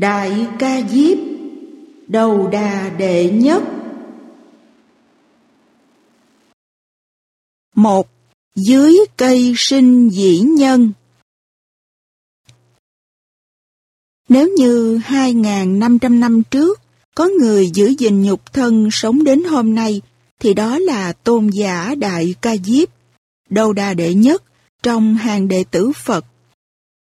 Đại ca diếp Đầu đà đệ nhất Một Dưới cây sinh dĩ nhân Nếu như 2.500 năm trước có người giữ gìn nhục thân sống đến hôm nay thì đó là tôn giả Đại Ca Diếp, đầu đà đệ nhất trong hàng đệ tử Phật.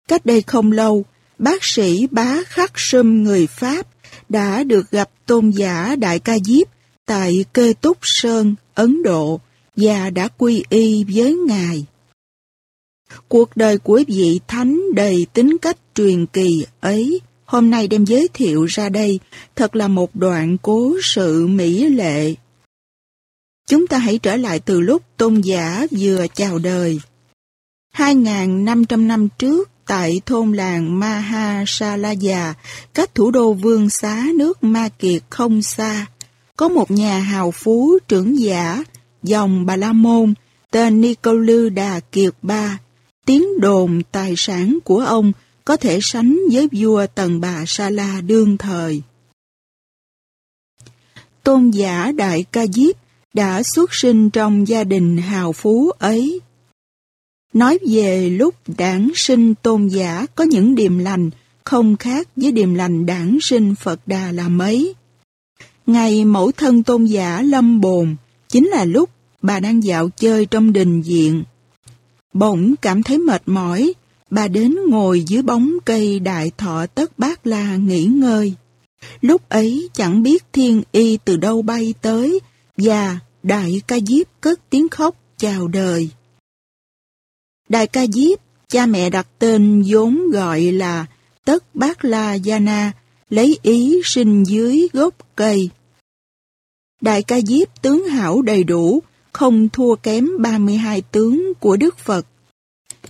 Cách đây không lâu, bác sĩ bá khắc sâm người Pháp đã được gặp tôn giả Đại Ca Diếp tại Kê Túc Sơn, Ấn Độ và đã quy y với Ngài. Cuộc đời của vị thánh đầy tính cách truyền kỳ ấy hôm nay đem giới thiệu ra đây thật là một đoạn cố sự mỹ lệ. Chúng ta hãy trở lại từ lúc tôn giả vừa chào đời. 2.500 năm trước, tại thôn làng Mahasalaya, cách thủ đô vương xá nước Ma Kiệt không xa, có một nhà hào phú trưởng giả, dòng Bà La Môn, tên Nicolư Đà Kiệt Ba. Tiếng đồn tài sản của ông có thể sánh với vua Tần Bà Sa La đương thời. Tôn giả Đại Ca Diếp đã xuất sinh trong gia đình hào phú ấy. Nói về lúc đản sinh tôn giả có những điềm lành không khác với điềm lành đản sinh Phật Đà là mấy. Ngày mẫu thân tôn giả lâm bồn chính là lúc bà đang dạo chơi trong đình viện. Bỗng cảm thấy mệt mỏi, bà đến ngồi dưới bóng cây đại thọ tất bát la nghỉ ngơi. Lúc ấy chẳng biết thiên y từ đâu bay tới và đại ca diếp cất tiếng khóc chào đời. Đại ca diếp, cha mẹ đặt tên vốn gọi là Tất Bát La Gia lấy ý sinh dưới gốc cây. Đại ca diếp tướng hảo đầy đủ, không thua kém 32 tướng của Đức Phật.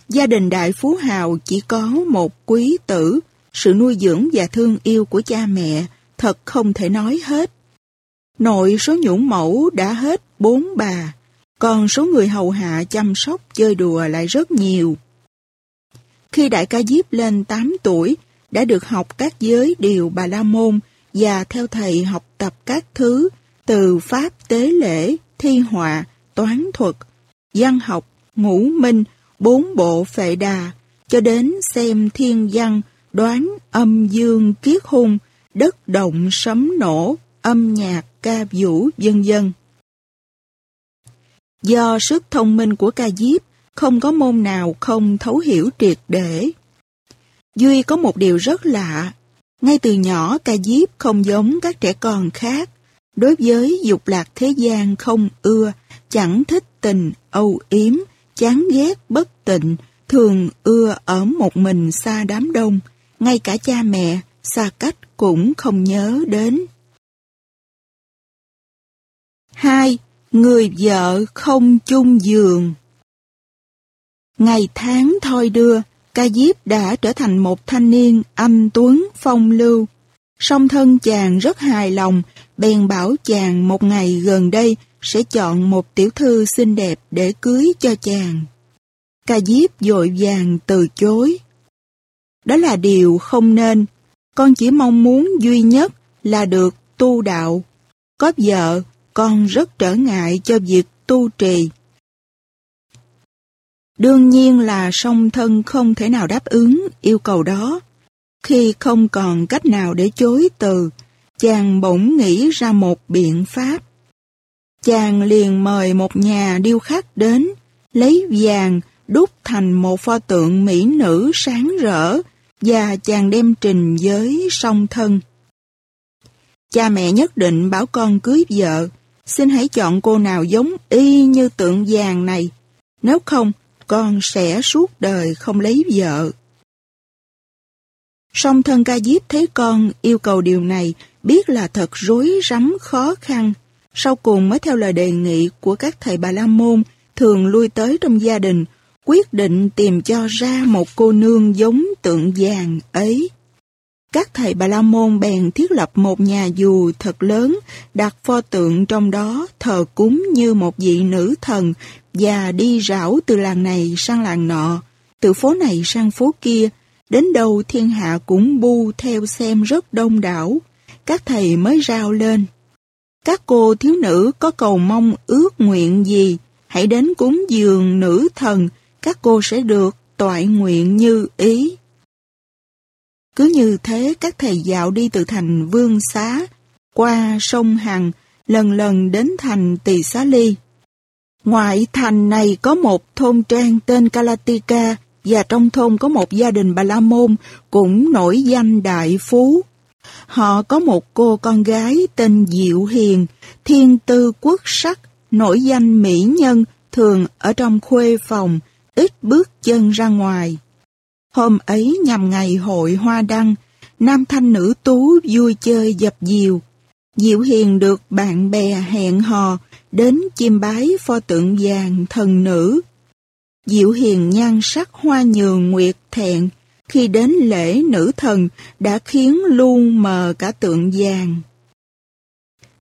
Gia đình đại phú hào chỉ có một quý tử, sự nuôi dưỡng và thương yêu của cha mẹ thật không thể nói hết. Nội số nhũng mẫu đã hết bốn bà, còn số người hầu hạ chăm sóc chơi đùa lại rất nhiều. Khi đại ca Diếp lên 8 tuổi, đã được học các giới điều Bà La Môn và theo thầy học tập các thứ từ Pháp tế lễ, thi họa, toán thuật, văn học, ngũ minh, bốn bộ phệ đà, cho đến xem thiên văn, đoán âm dương kiết hung, đất động sấm nổ, âm nhạc, ca vũ, vân dân. Do sức thông minh của ca diếp, không có môn nào không thấu hiểu triệt để. Duy có một điều rất lạ, ngay từ nhỏ ca diếp không giống các trẻ con khác, đối với dục lạc thế gian không ưa, chẳng thích tình, âu yếm, chán ghét, bất tịnh, thường ưa ở một mình xa đám đông, ngay cả cha mẹ, xa cách cũng không nhớ đến. 2. Người vợ không chung giường Ngày tháng thôi đưa, ca diếp đã trở thành một thanh niên anh tuấn phong lưu. Song thân chàng rất hài lòng, bèn bảo chàng một ngày gần đây sẽ chọn một tiểu thư xinh đẹp để cưới cho chàng. Ca diếp dội vàng từ chối. Đó là điều không nên, con chỉ mong muốn duy nhất là được tu đạo. Có vợ, con rất trở ngại cho việc tu trì. Đương nhiên là song thân không thể nào đáp ứng yêu cầu đó. Khi không còn cách nào để chối từ, chàng bỗng nghĩ ra một biện pháp. Chàng liền mời một nhà điêu khắc đến, lấy vàng đúc thành một pho tượng mỹ nữ sáng rỡ và chàng đem trình với song thân. Cha mẹ nhất định bảo con cưới vợ, xin hãy chọn cô nào giống y như tượng vàng này, nếu không con sẽ suốt đời không lấy vợ. Song thân ca diếp thấy con yêu cầu điều này biết là thật rối rắm khó khăn, sau cùng mới theo lời đề nghị của các thầy Bà La Môn thường lui tới trong gia đình, quyết định tìm cho ra một cô nương giống tượng vàng ấy. Các thầy Bà La Môn bèn thiết lập một nhà dù thật lớn, đặt pho tượng trong đó thờ cúng như một vị nữ thần và đi rảo từ làng này sang làng nọ, từ phố này sang phố kia, Đến đâu thiên hạ cũng bu theo xem rất đông đảo, các thầy mới rao lên. Các cô thiếu nữ có cầu mong ước nguyện gì, hãy đến cúng dường nữ thần, các cô sẽ được toại nguyện như ý. Cứ như thế các thầy dạo đi từ thành Vương Xá, qua sông Hằng, lần lần đến thành Tỳ Xá Ly. Ngoại thành này có một thôn trang tên Calatica và trong thôn có một gia đình Bà La Môn cũng nổi danh đại phú. Họ có một cô con gái tên Diệu Hiền, thiên tư quốc sắc, nổi danh mỹ nhân, thường ở trong khuê phòng, ít bước chân ra ngoài. Hôm ấy nhằm ngày hội hoa đăng, nam thanh nữ tú vui chơi dập dìu. Diệu Hiền được bạn bè hẹn hò đến chiêm bái pho tượng vàng thần nữ. Diệu Hiền nhan sắc hoa nhường nguyệt thẹn, khi đến lễ nữ thần đã khiến luôn mờ cả tượng vàng.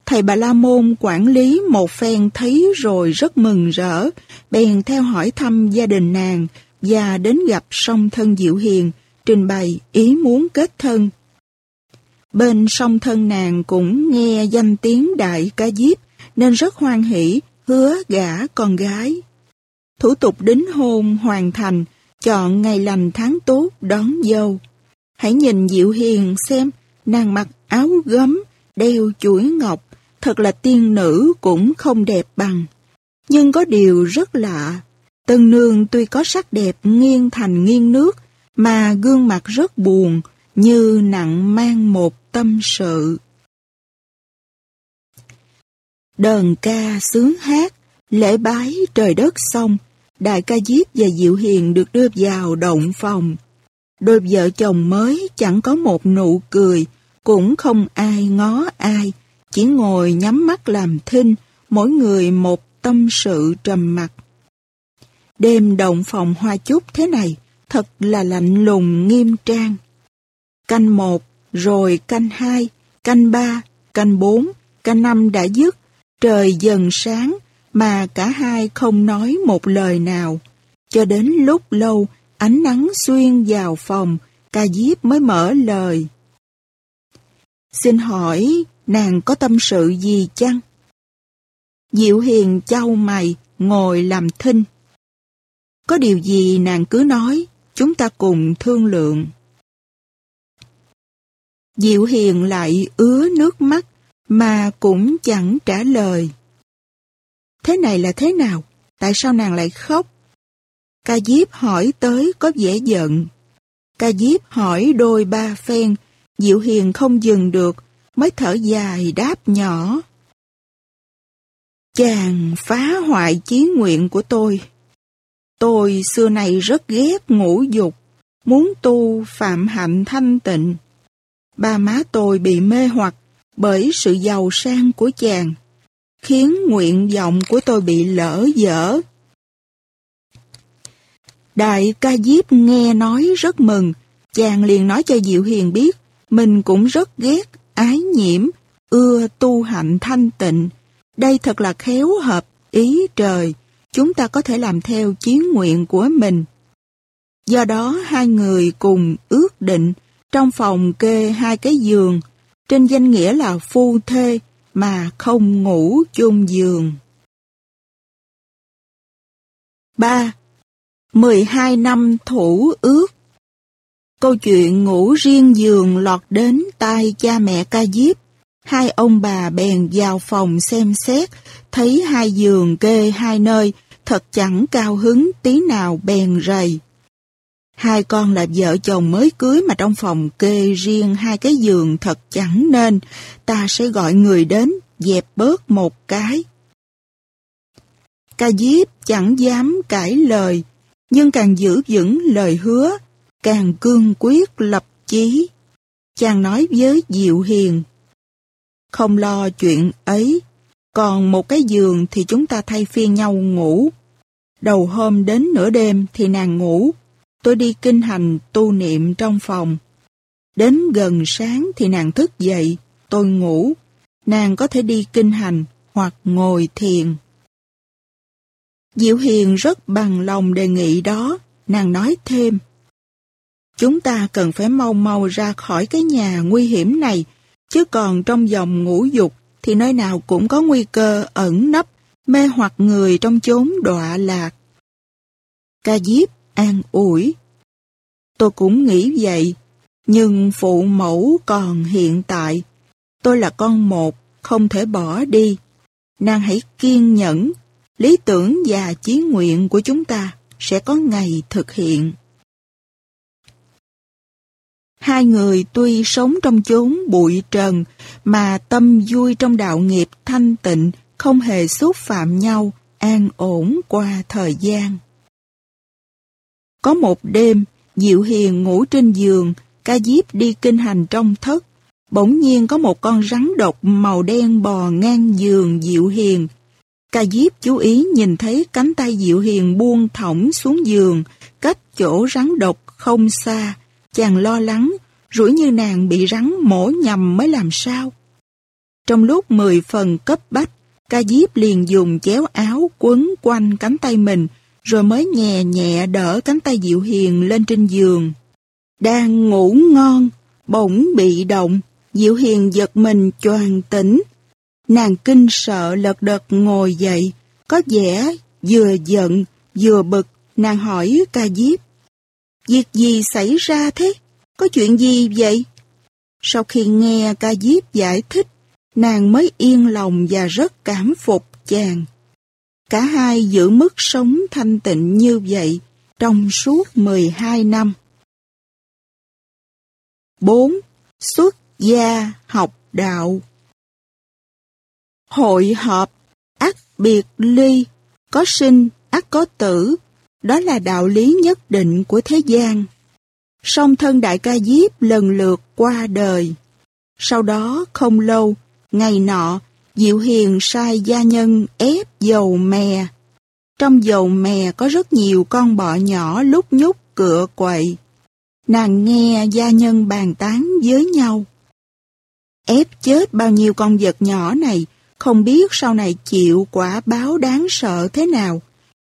Thầy Bà La Môn quản lý một phen thấy rồi rất mừng rỡ, bèn theo hỏi thăm gia đình nàng và đến gặp song thân Diệu Hiền, trình bày ý muốn kết thân. Bên song thân nàng cũng nghe danh tiếng đại ca diếp nên rất hoan hỷ hứa gả con gái. Thủ tục đính hôn hoàn thành, chọn ngày lành tháng tốt đón dâu. Hãy nhìn Diệu Hiền xem, nàng mặc áo gấm, đeo chuỗi ngọc, thật là tiên nữ cũng không đẹp bằng. Nhưng có điều rất lạ, tân nương tuy có sắc đẹp nghiêng thành nghiêng nước, mà gương mặt rất buồn, như nặng mang một tâm sự. Đờn ca sướng hát, lễ bái trời đất xong, đại ca diếp và diệu hiền được đưa vào động phòng. Đôi vợ chồng mới chẳng có một nụ cười, cũng không ai ngó ai, chỉ ngồi nhắm mắt làm thinh, mỗi người một tâm sự trầm mặc. Đêm động phòng hoa chúc thế này, thật là lạnh lùng nghiêm trang. Canh một, rồi canh hai, canh ba, canh bốn, canh năm đã dứt, trời dần sáng, mà cả hai không nói một lời nào. Cho đến lúc lâu, ánh nắng xuyên vào phòng, ca diếp mới mở lời. Xin hỏi, nàng có tâm sự gì chăng? Diệu hiền châu mày, ngồi làm thinh. Có điều gì nàng cứ nói, chúng ta cùng thương lượng. Diệu hiền lại ứa nước mắt, mà cũng chẳng trả lời. Thế này là thế nào? Tại sao nàng lại khóc? Ca Diếp hỏi tới có vẻ giận. Ca Diếp hỏi đôi ba phen, Diệu Hiền không dừng được, mới thở dài đáp nhỏ. Chàng phá hoại chí nguyện của tôi. Tôi xưa nay rất ghét ngũ dục, muốn tu phạm hạnh thanh tịnh. Ba má tôi bị mê hoặc bởi sự giàu sang của chàng, khiến nguyện vọng của tôi bị lỡ dở. Đại ca diếp nghe nói rất mừng, chàng liền nói cho Diệu Hiền biết, mình cũng rất ghét, ái nhiễm, ưa tu hạnh thanh tịnh. Đây thật là khéo hợp, ý trời, chúng ta có thể làm theo chí nguyện của mình. Do đó hai người cùng ước định trong phòng kê hai cái giường, trên danh nghĩa là phu thê mà không ngủ chung giường. 3. 12 năm thủ ước Câu chuyện ngủ riêng giường lọt đến tai cha mẹ ca diếp. Hai ông bà bèn vào phòng xem xét, thấy hai giường kê hai nơi, thật chẳng cao hứng tí nào bèn rầy. Hai con là vợ chồng mới cưới mà trong phòng kê riêng hai cái giường thật chẳng nên, ta sẽ gọi người đến, dẹp bớt một cái. Ca diếp chẳng dám cãi lời, nhưng càng giữ vững lời hứa, càng cương quyết lập chí. Chàng nói với Diệu Hiền, không lo chuyện ấy, còn một cái giường thì chúng ta thay phiên nhau ngủ. Đầu hôm đến nửa đêm thì nàng ngủ, tôi đi kinh hành tu niệm trong phòng. Đến gần sáng thì nàng thức dậy, tôi ngủ. Nàng có thể đi kinh hành hoặc ngồi thiền. Diệu Hiền rất bằng lòng đề nghị đó, nàng nói thêm. Chúng ta cần phải mau mau ra khỏi cái nhà nguy hiểm này, chứ còn trong dòng ngũ dục thì nơi nào cũng có nguy cơ ẩn nấp, mê hoặc người trong chốn đọa lạc. Ca Diếp an ủi. Tôi cũng nghĩ vậy, nhưng phụ mẫu còn hiện tại. Tôi là con một, không thể bỏ đi. Nàng hãy kiên nhẫn, lý tưởng và chí nguyện của chúng ta sẽ có ngày thực hiện. Hai người tuy sống trong chốn bụi trần mà tâm vui trong đạo nghiệp thanh tịnh không hề xúc phạm nhau, an ổn qua thời gian. Có một đêm, Diệu Hiền ngủ trên giường, ca diếp đi kinh hành trong thất. Bỗng nhiên có một con rắn độc màu đen bò ngang giường Diệu Hiền. Ca diếp chú ý nhìn thấy cánh tay Diệu Hiền buông thõng xuống giường, cách chỗ rắn độc không xa. Chàng lo lắng, rủi như nàng bị rắn mổ nhầm mới làm sao. Trong lúc mười phần cấp bách, ca diếp liền dùng chéo áo quấn quanh cánh tay mình, rồi mới nhẹ nhẹ đỡ cánh tay Diệu Hiền lên trên giường. Đang ngủ ngon, bỗng bị động, Diệu Hiền giật mình choàng tỉnh. Nàng kinh sợ lật đật ngồi dậy, có vẻ vừa giận, vừa bực, nàng hỏi ca diếp. Việc gì xảy ra thế? Có chuyện gì vậy? Sau khi nghe ca diếp giải thích, nàng mới yên lòng và rất cảm phục chàng. Cả hai giữ mức sống thanh tịnh như vậy trong suốt 12 năm. 4. Xuất gia học đạo Hội họp, ác biệt ly, có sinh, ác có tử, đó là đạo lý nhất định của thế gian. Song thân đại ca diếp lần lượt qua đời. Sau đó không lâu, ngày nọ, Diệu Hiền sai gia nhân ép dầu mè. Trong dầu mè có rất nhiều con bọ nhỏ lúc nhúc cựa quậy. Nàng nghe gia nhân bàn tán với nhau. Ép chết bao nhiêu con vật nhỏ này, không biết sau này chịu quả báo đáng sợ thế nào.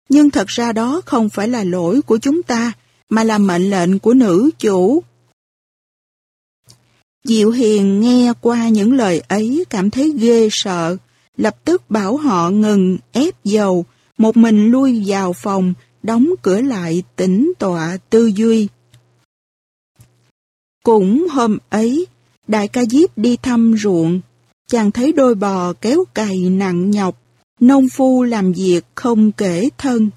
Nhưng thật ra đó không phải là lỗi của chúng ta, mà là mệnh lệnh của nữ chủ. Diệu Hiền nghe qua những lời ấy cảm thấy ghê sợ, lập tức bảo họ ngừng ép dầu, một mình lui vào phòng, đóng cửa lại tĩnh tọa tư duy. Cũng hôm ấy, đại ca diếp đi thăm ruộng, chàng thấy đôi bò kéo cày nặng nhọc, nông phu làm việc không kể thân.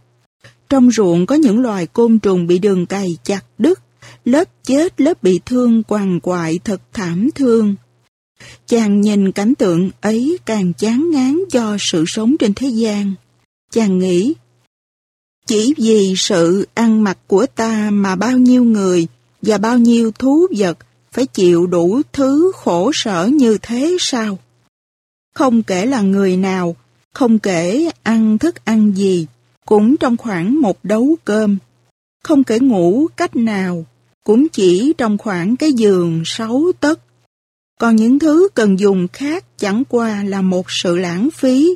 Trong ruộng có những loài côn trùng bị đường cày chặt đứt, lớp chết lớp bị thương quằn quại thật thảm thương. Chàng nhìn cảnh tượng ấy càng chán ngán cho sự sống trên thế gian. Chàng nghĩ, chỉ vì sự ăn mặc của ta mà bao nhiêu người và bao nhiêu thú vật phải chịu đủ thứ khổ sở như thế sao? Không kể là người nào, không kể ăn thức ăn gì, cũng trong khoảng một đấu cơm. Không kể ngủ cách nào, cũng chỉ trong khoảng cái giường sáu tấc. Còn những thứ cần dùng khác chẳng qua là một sự lãng phí.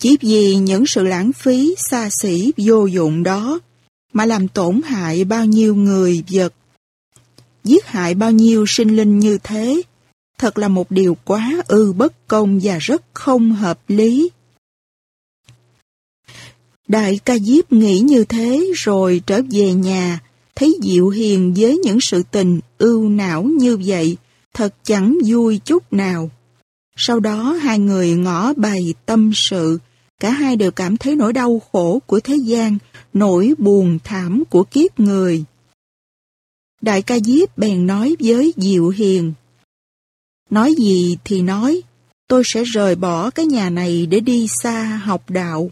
Chỉ vì những sự lãng phí xa xỉ vô dụng đó mà làm tổn hại bao nhiêu người vật. Giết hại bao nhiêu sinh linh như thế, thật là một điều quá ư bất công và rất không hợp lý. Đại ca diếp nghĩ như thế rồi trở về nhà, thấy Diệu Hiền với những sự tình ưu não như vậy, thật chẳng vui chút nào. Sau đó hai người ngỏ bày tâm sự, cả hai đều cảm thấy nỗi đau khổ của thế gian, nỗi buồn thảm của kiếp người. Đại ca Diếp bèn nói với Diệu Hiền. Nói gì thì nói, tôi sẽ rời bỏ cái nhà này để đi xa học đạo.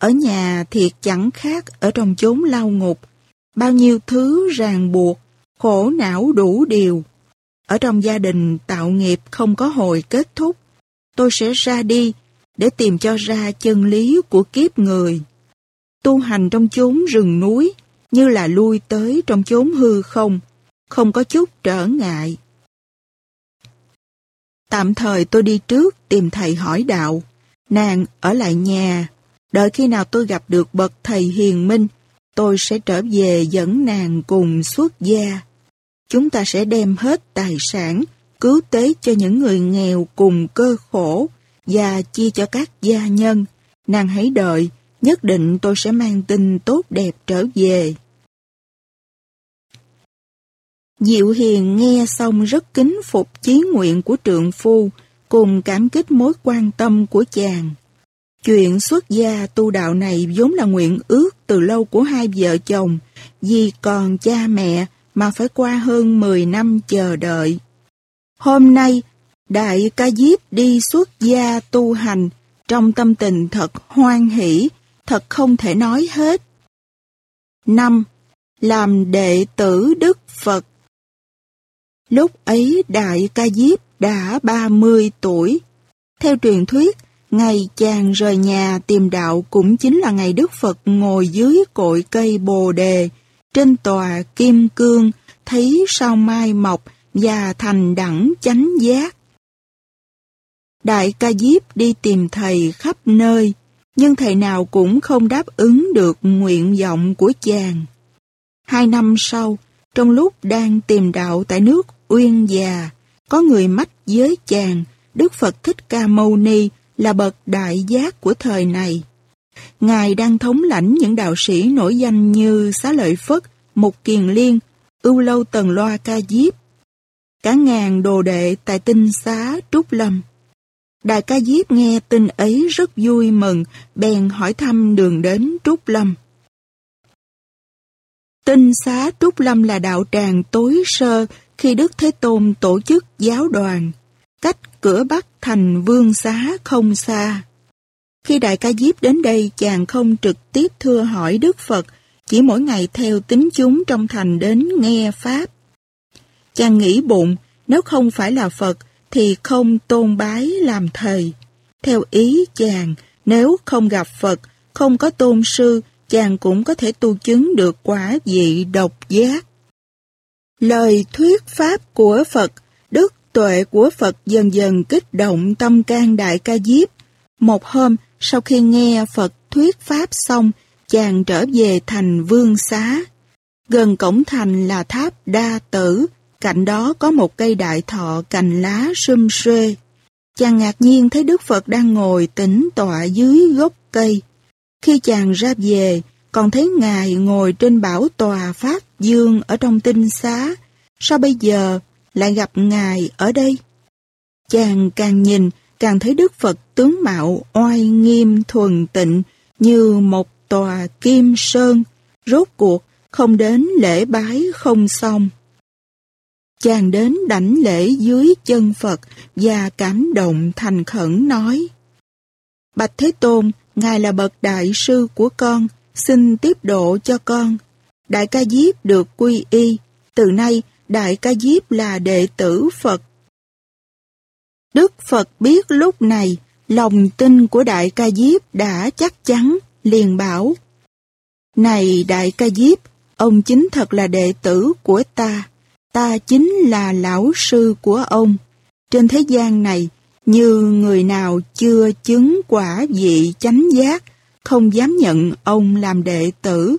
Ở nhà thiệt chẳng khác ở trong chốn lao ngục, bao nhiêu thứ ràng buộc, khổ não đủ điều. Ở trong gia đình tạo nghiệp không có hồi kết thúc, tôi sẽ ra đi để tìm cho ra chân lý của kiếp người. Tu hành trong chốn rừng núi như là lui tới trong chốn hư không, không có chút trở ngại. Tạm thời tôi đi trước tìm thầy hỏi đạo, nàng ở lại nhà, đợi khi nào tôi gặp được bậc thầy hiền minh, tôi sẽ trở về dẫn nàng cùng xuất gia. Chúng ta sẽ đem hết tài sản, cứu tế cho những người nghèo cùng cơ khổ và chia cho các gia nhân. Nàng hãy đợi, nhất định tôi sẽ mang tin tốt đẹp trở về. Diệu Hiền nghe xong rất kính phục chí nguyện của trượng phu, cùng cảm kích mối quan tâm của chàng. Chuyện xuất gia tu đạo này vốn là nguyện ước từ lâu của hai vợ chồng, vì còn cha mẹ mà phải qua hơn 10 năm chờ đợi. Hôm nay, Đại Ca Diếp đi xuất gia tu hành, trong tâm tình thật hoan hỷ, thật không thể nói hết. 5. Làm đệ tử Đức Phật Lúc ấy Đại Ca Diếp đã 30 tuổi. Theo truyền thuyết, ngày chàng rời nhà tìm đạo cũng chính là ngày Đức Phật ngồi dưới cội cây Bồ Đề, trên tòa Kim Cương, thấy sao mai mọc và thành đẳng chánh giác. Đại ca diếp đi tìm thầy khắp nơi, nhưng thầy nào cũng không đáp ứng được nguyện vọng của chàng. Hai năm sau, trong lúc đang tìm đạo tại nước Uyên Già, có người mách với chàng, Đức Phật Thích Ca Mâu Ni là bậc đại giác của thời này. Ngài đang thống lãnh những đạo sĩ nổi danh như Xá Lợi Phất, Mục Kiền Liên, Ưu Lâu Tần Loa Ca Diếp. Cả ngàn đồ đệ tại tinh xá Trúc Lâm. Đại ca Diếp nghe tin ấy rất vui mừng, bèn hỏi thăm đường đến Trúc Lâm. Tinh xá Trúc Lâm là đạo tràng tối sơ khi Đức Thế Tôn tổ chức giáo đoàn, cách cửa Bắc thành vương xá không xa. Khi Đại ca Diếp đến đây, chàng không trực tiếp thưa hỏi Đức Phật, chỉ mỗi ngày theo tính chúng trong thành đến nghe Pháp. Chàng nghĩ bụng, nếu không phải là Phật, thì không tôn bái làm thầy. Theo ý chàng, nếu không gặp Phật, không có tôn sư, chàng cũng có thể tu chứng được quả vị độc giác. Lời thuyết pháp của Phật, tuệ của Phật dần dần kích động tâm can đại ca diếp. Một hôm, sau khi nghe Phật thuyết pháp xong, chàng trở về thành vương xá. Gần cổng thành là tháp đa tử, cạnh đó có một cây đại thọ cành lá sum xuê. Chàng ngạc nhiên thấy Đức Phật đang ngồi tĩnh tọa dưới gốc cây. Khi chàng ra về, còn thấy Ngài ngồi trên bảo tòa Pháp Dương ở trong tinh xá. Sao bây giờ lại gặp Ngài ở đây? Chàng càng nhìn, càng thấy Đức Phật tướng mạo oai nghiêm thuần tịnh như một tòa kim sơn, rốt cuộc không đến lễ bái không xong. Chàng đến đảnh lễ dưới chân Phật và cảm động thành khẩn nói Bạch Thế Tôn, Ngài là bậc đại sư của con, xin tiếp độ cho con. Đại ca Diếp được quy y, từ nay Đại ca Diếp là đệ tử Phật. Đức Phật biết lúc này lòng tin của Đại ca Diếp đã chắc chắn, liền bảo Này Đại ca Diếp, ông chính thật là đệ tử của ta ta chính là lão sư của ông. Trên thế gian này, như người nào chưa chứng quả vị chánh giác, không dám nhận ông làm đệ tử,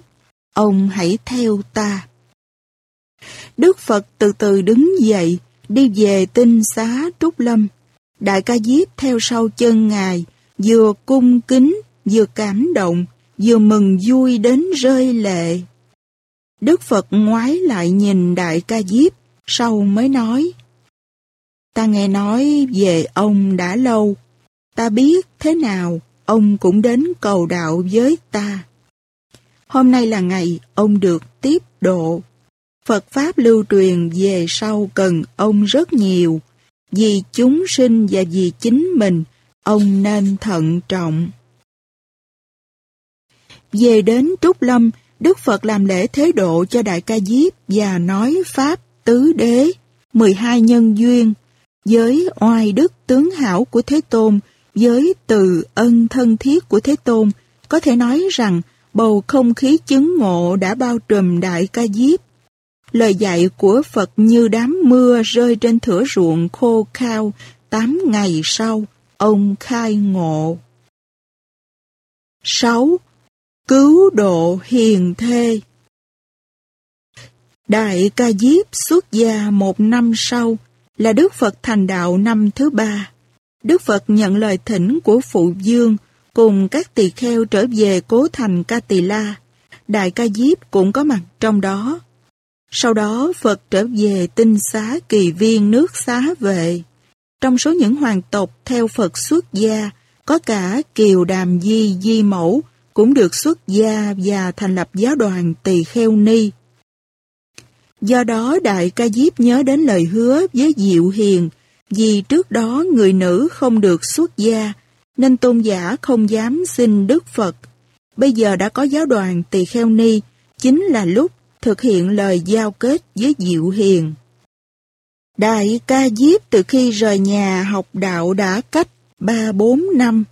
ông hãy theo ta. Đức Phật từ từ đứng dậy, đi về tinh xá Trúc Lâm. Đại ca Diếp theo sau chân Ngài, vừa cung kính, vừa cảm động, vừa mừng vui đến rơi lệ. Đức Phật ngoái lại nhìn Đại ca Diếp, sau mới nói. Ta nghe nói về ông đã lâu, ta biết thế nào ông cũng đến cầu đạo với ta. Hôm nay là ngày ông được tiếp độ. Phật Pháp lưu truyền về sau cần ông rất nhiều. Vì chúng sinh và vì chính mình, ông nên thận trọng. Về đến Trúc Lâm, Đức Phật làm lễ thế độ cho Đại ca Diếp và nói Pháp tứ đế, 12 nhân duyên, với oai đức tướng hảo của Thế Tôn, với từ ân thân thiết của Thế Tôn, có thể nói rằng bầu không khí chứng ngộ đã bao trùm đại ca diếp. Lời dạy của Phật như đám mưa rơi trên thửa ruộng khô khao, tám ngày sau, ông khai ngộ. 6. cứu độ hiền thê. Đại ca diếp xuất gia một năm sau là Đức Phật thành đạo năm thứ ba. Đức Phật nhận lời thỉnh của Phụ Dương cùng các tỳ kheo trở về cố thành Ca Tỳ La. Đại ca diếp cũng có mặt trong đó. Sau đó Phật trở về tinh xá kỳ viên nước xá vệ. Trong số những hoàng tộc theo Phật xuất gia, có cả Kiều Đàm Di Di Mẫu cũng được xuất gia và thành lập giáo đoàn Tỳ Kheo Ni. Do đó Đại Ca Diếp nhớ đến lời hứa với Diệu Hiền, vì trước đó người nữ không được xuất gia, nên tôn giả không dám xin Đức Phật. Bây giờ đã có giáo đoàn Tỳ Kheo Ni, chính là lúc thực hiện lời giao kết với Diệu Hiền. Đại ca Diếp từ khi rời nhà học đạo đã cách ba bốn năm.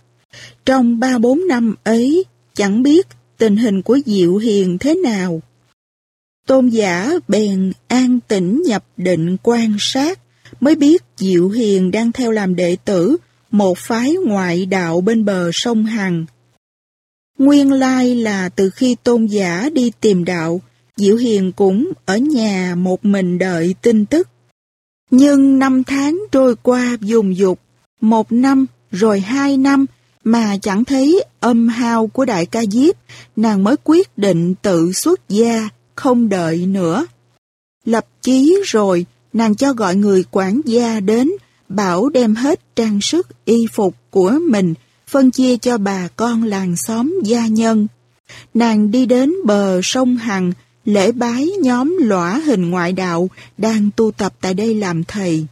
Trong ba bốn năm ấy, chẳng biết tình hình của Diệu Hiền thế nào. Tôn giả bèn an tĩnh nhập định quan sát, mới biết Diệu Hiền đang theo làm đệ tử một phái ngoại đạo bên bờ sông Hằng. Nguyên lai là từ khi tôn giả đi tìm đạo, Diệu Hiền cũng ở nhà một mình đợi tin tức. Nhưng năm tháng trôi qua dùng dục, một năm rồi hai năm mà chẳng thấy âm hao của đại ca diếp, nàng mới quyết định tự xuất gia, không đợi nữa. Lập chí rồi, nàng cho gọi người quản gia đến, bảo đem hết trang sức y phục của mình, phân chia cho bà con làng xóm gia nhân. Nàng đi đến bờ sông Hằng, lễ bái nhóm lõa hình ngoại đạo đang tu tập tại đây làm thầy.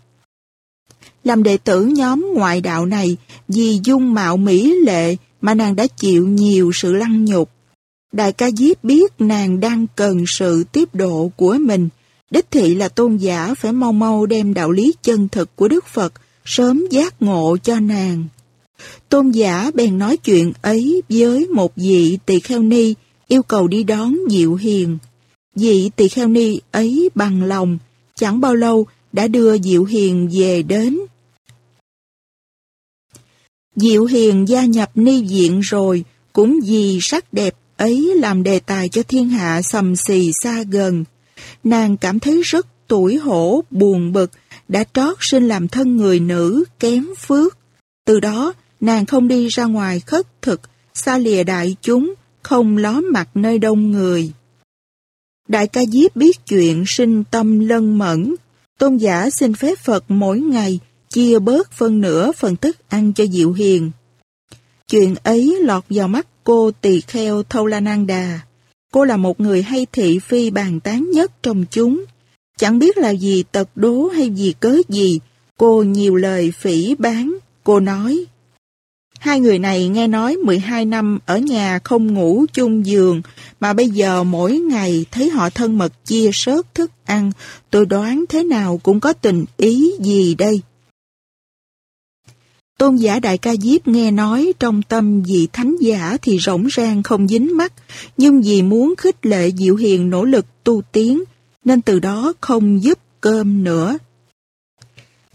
Làm đệ tử nhóm ngoại đạo này, vì dung mạo mỹ lệ mà nàng đã chịu nhiều sự lăng nhục. Đại ca Diếp biết nàng đang cần sự tiếp độ của mình. Đích thị là tôn giả phải mau mau đem đạo lý chân thực của Đức Phật sớm giác ngộ cho nàng. Tôn giả bèn nói chuyện ấy với một vị tỳ kheo ni yêu cầu đi đón Diệu Hiền. Vị tỳ kheo ni ấy bằng lòng, chẳng bao lâu đã đưa Diệu Hiền về đến. Diệu Hiền gia nhập ni viện rồi, cũng vì sắc đẹp ấy làm đề tài cho thiên hạ sầm xì xa gần. Nàng cảm thấy rất tuổi hổ, buồn bực, đã trót sinh làm thân người nữ, kém phước. Từ đó, nàng không đi ra ngoài khất thực, xa lìa đại chúng, không ló mặt nơi đông người. Đại ca Diếp biết chuyện sinh tâm lân mẫn, tôn giả xin phép Phật mỗi ngày chia bớt phân nửa phần thức ăn cho Diệu Hiền. Chuyện ấy lọt vào mắt cô tỳ kheo Thâu La Nan Đà. Cô là một người hay thị phi bàn tán nhất trong chúng. Chẳng biết là gì tật đố hay gì cớ gì, cô nhiều lời phỉ bán. Cô nói, Hai người này nghe nói 12 năm ở nhà không ngủ chung giường, mà bây giờ mỗi ngày thấy họ thân mật chia sớt thức ăn, tôi đoán thế nào cũng có tình ý gì đây. Tôn giả Đại Ca Diếp nghe nói trong tâm vị thánh giả thì rỗng rang không dính mắt, nhưng vì muốn khích lệ Diệu Hiền nỗ lực tu tiến, nên từ đó không giúp cơm nữa.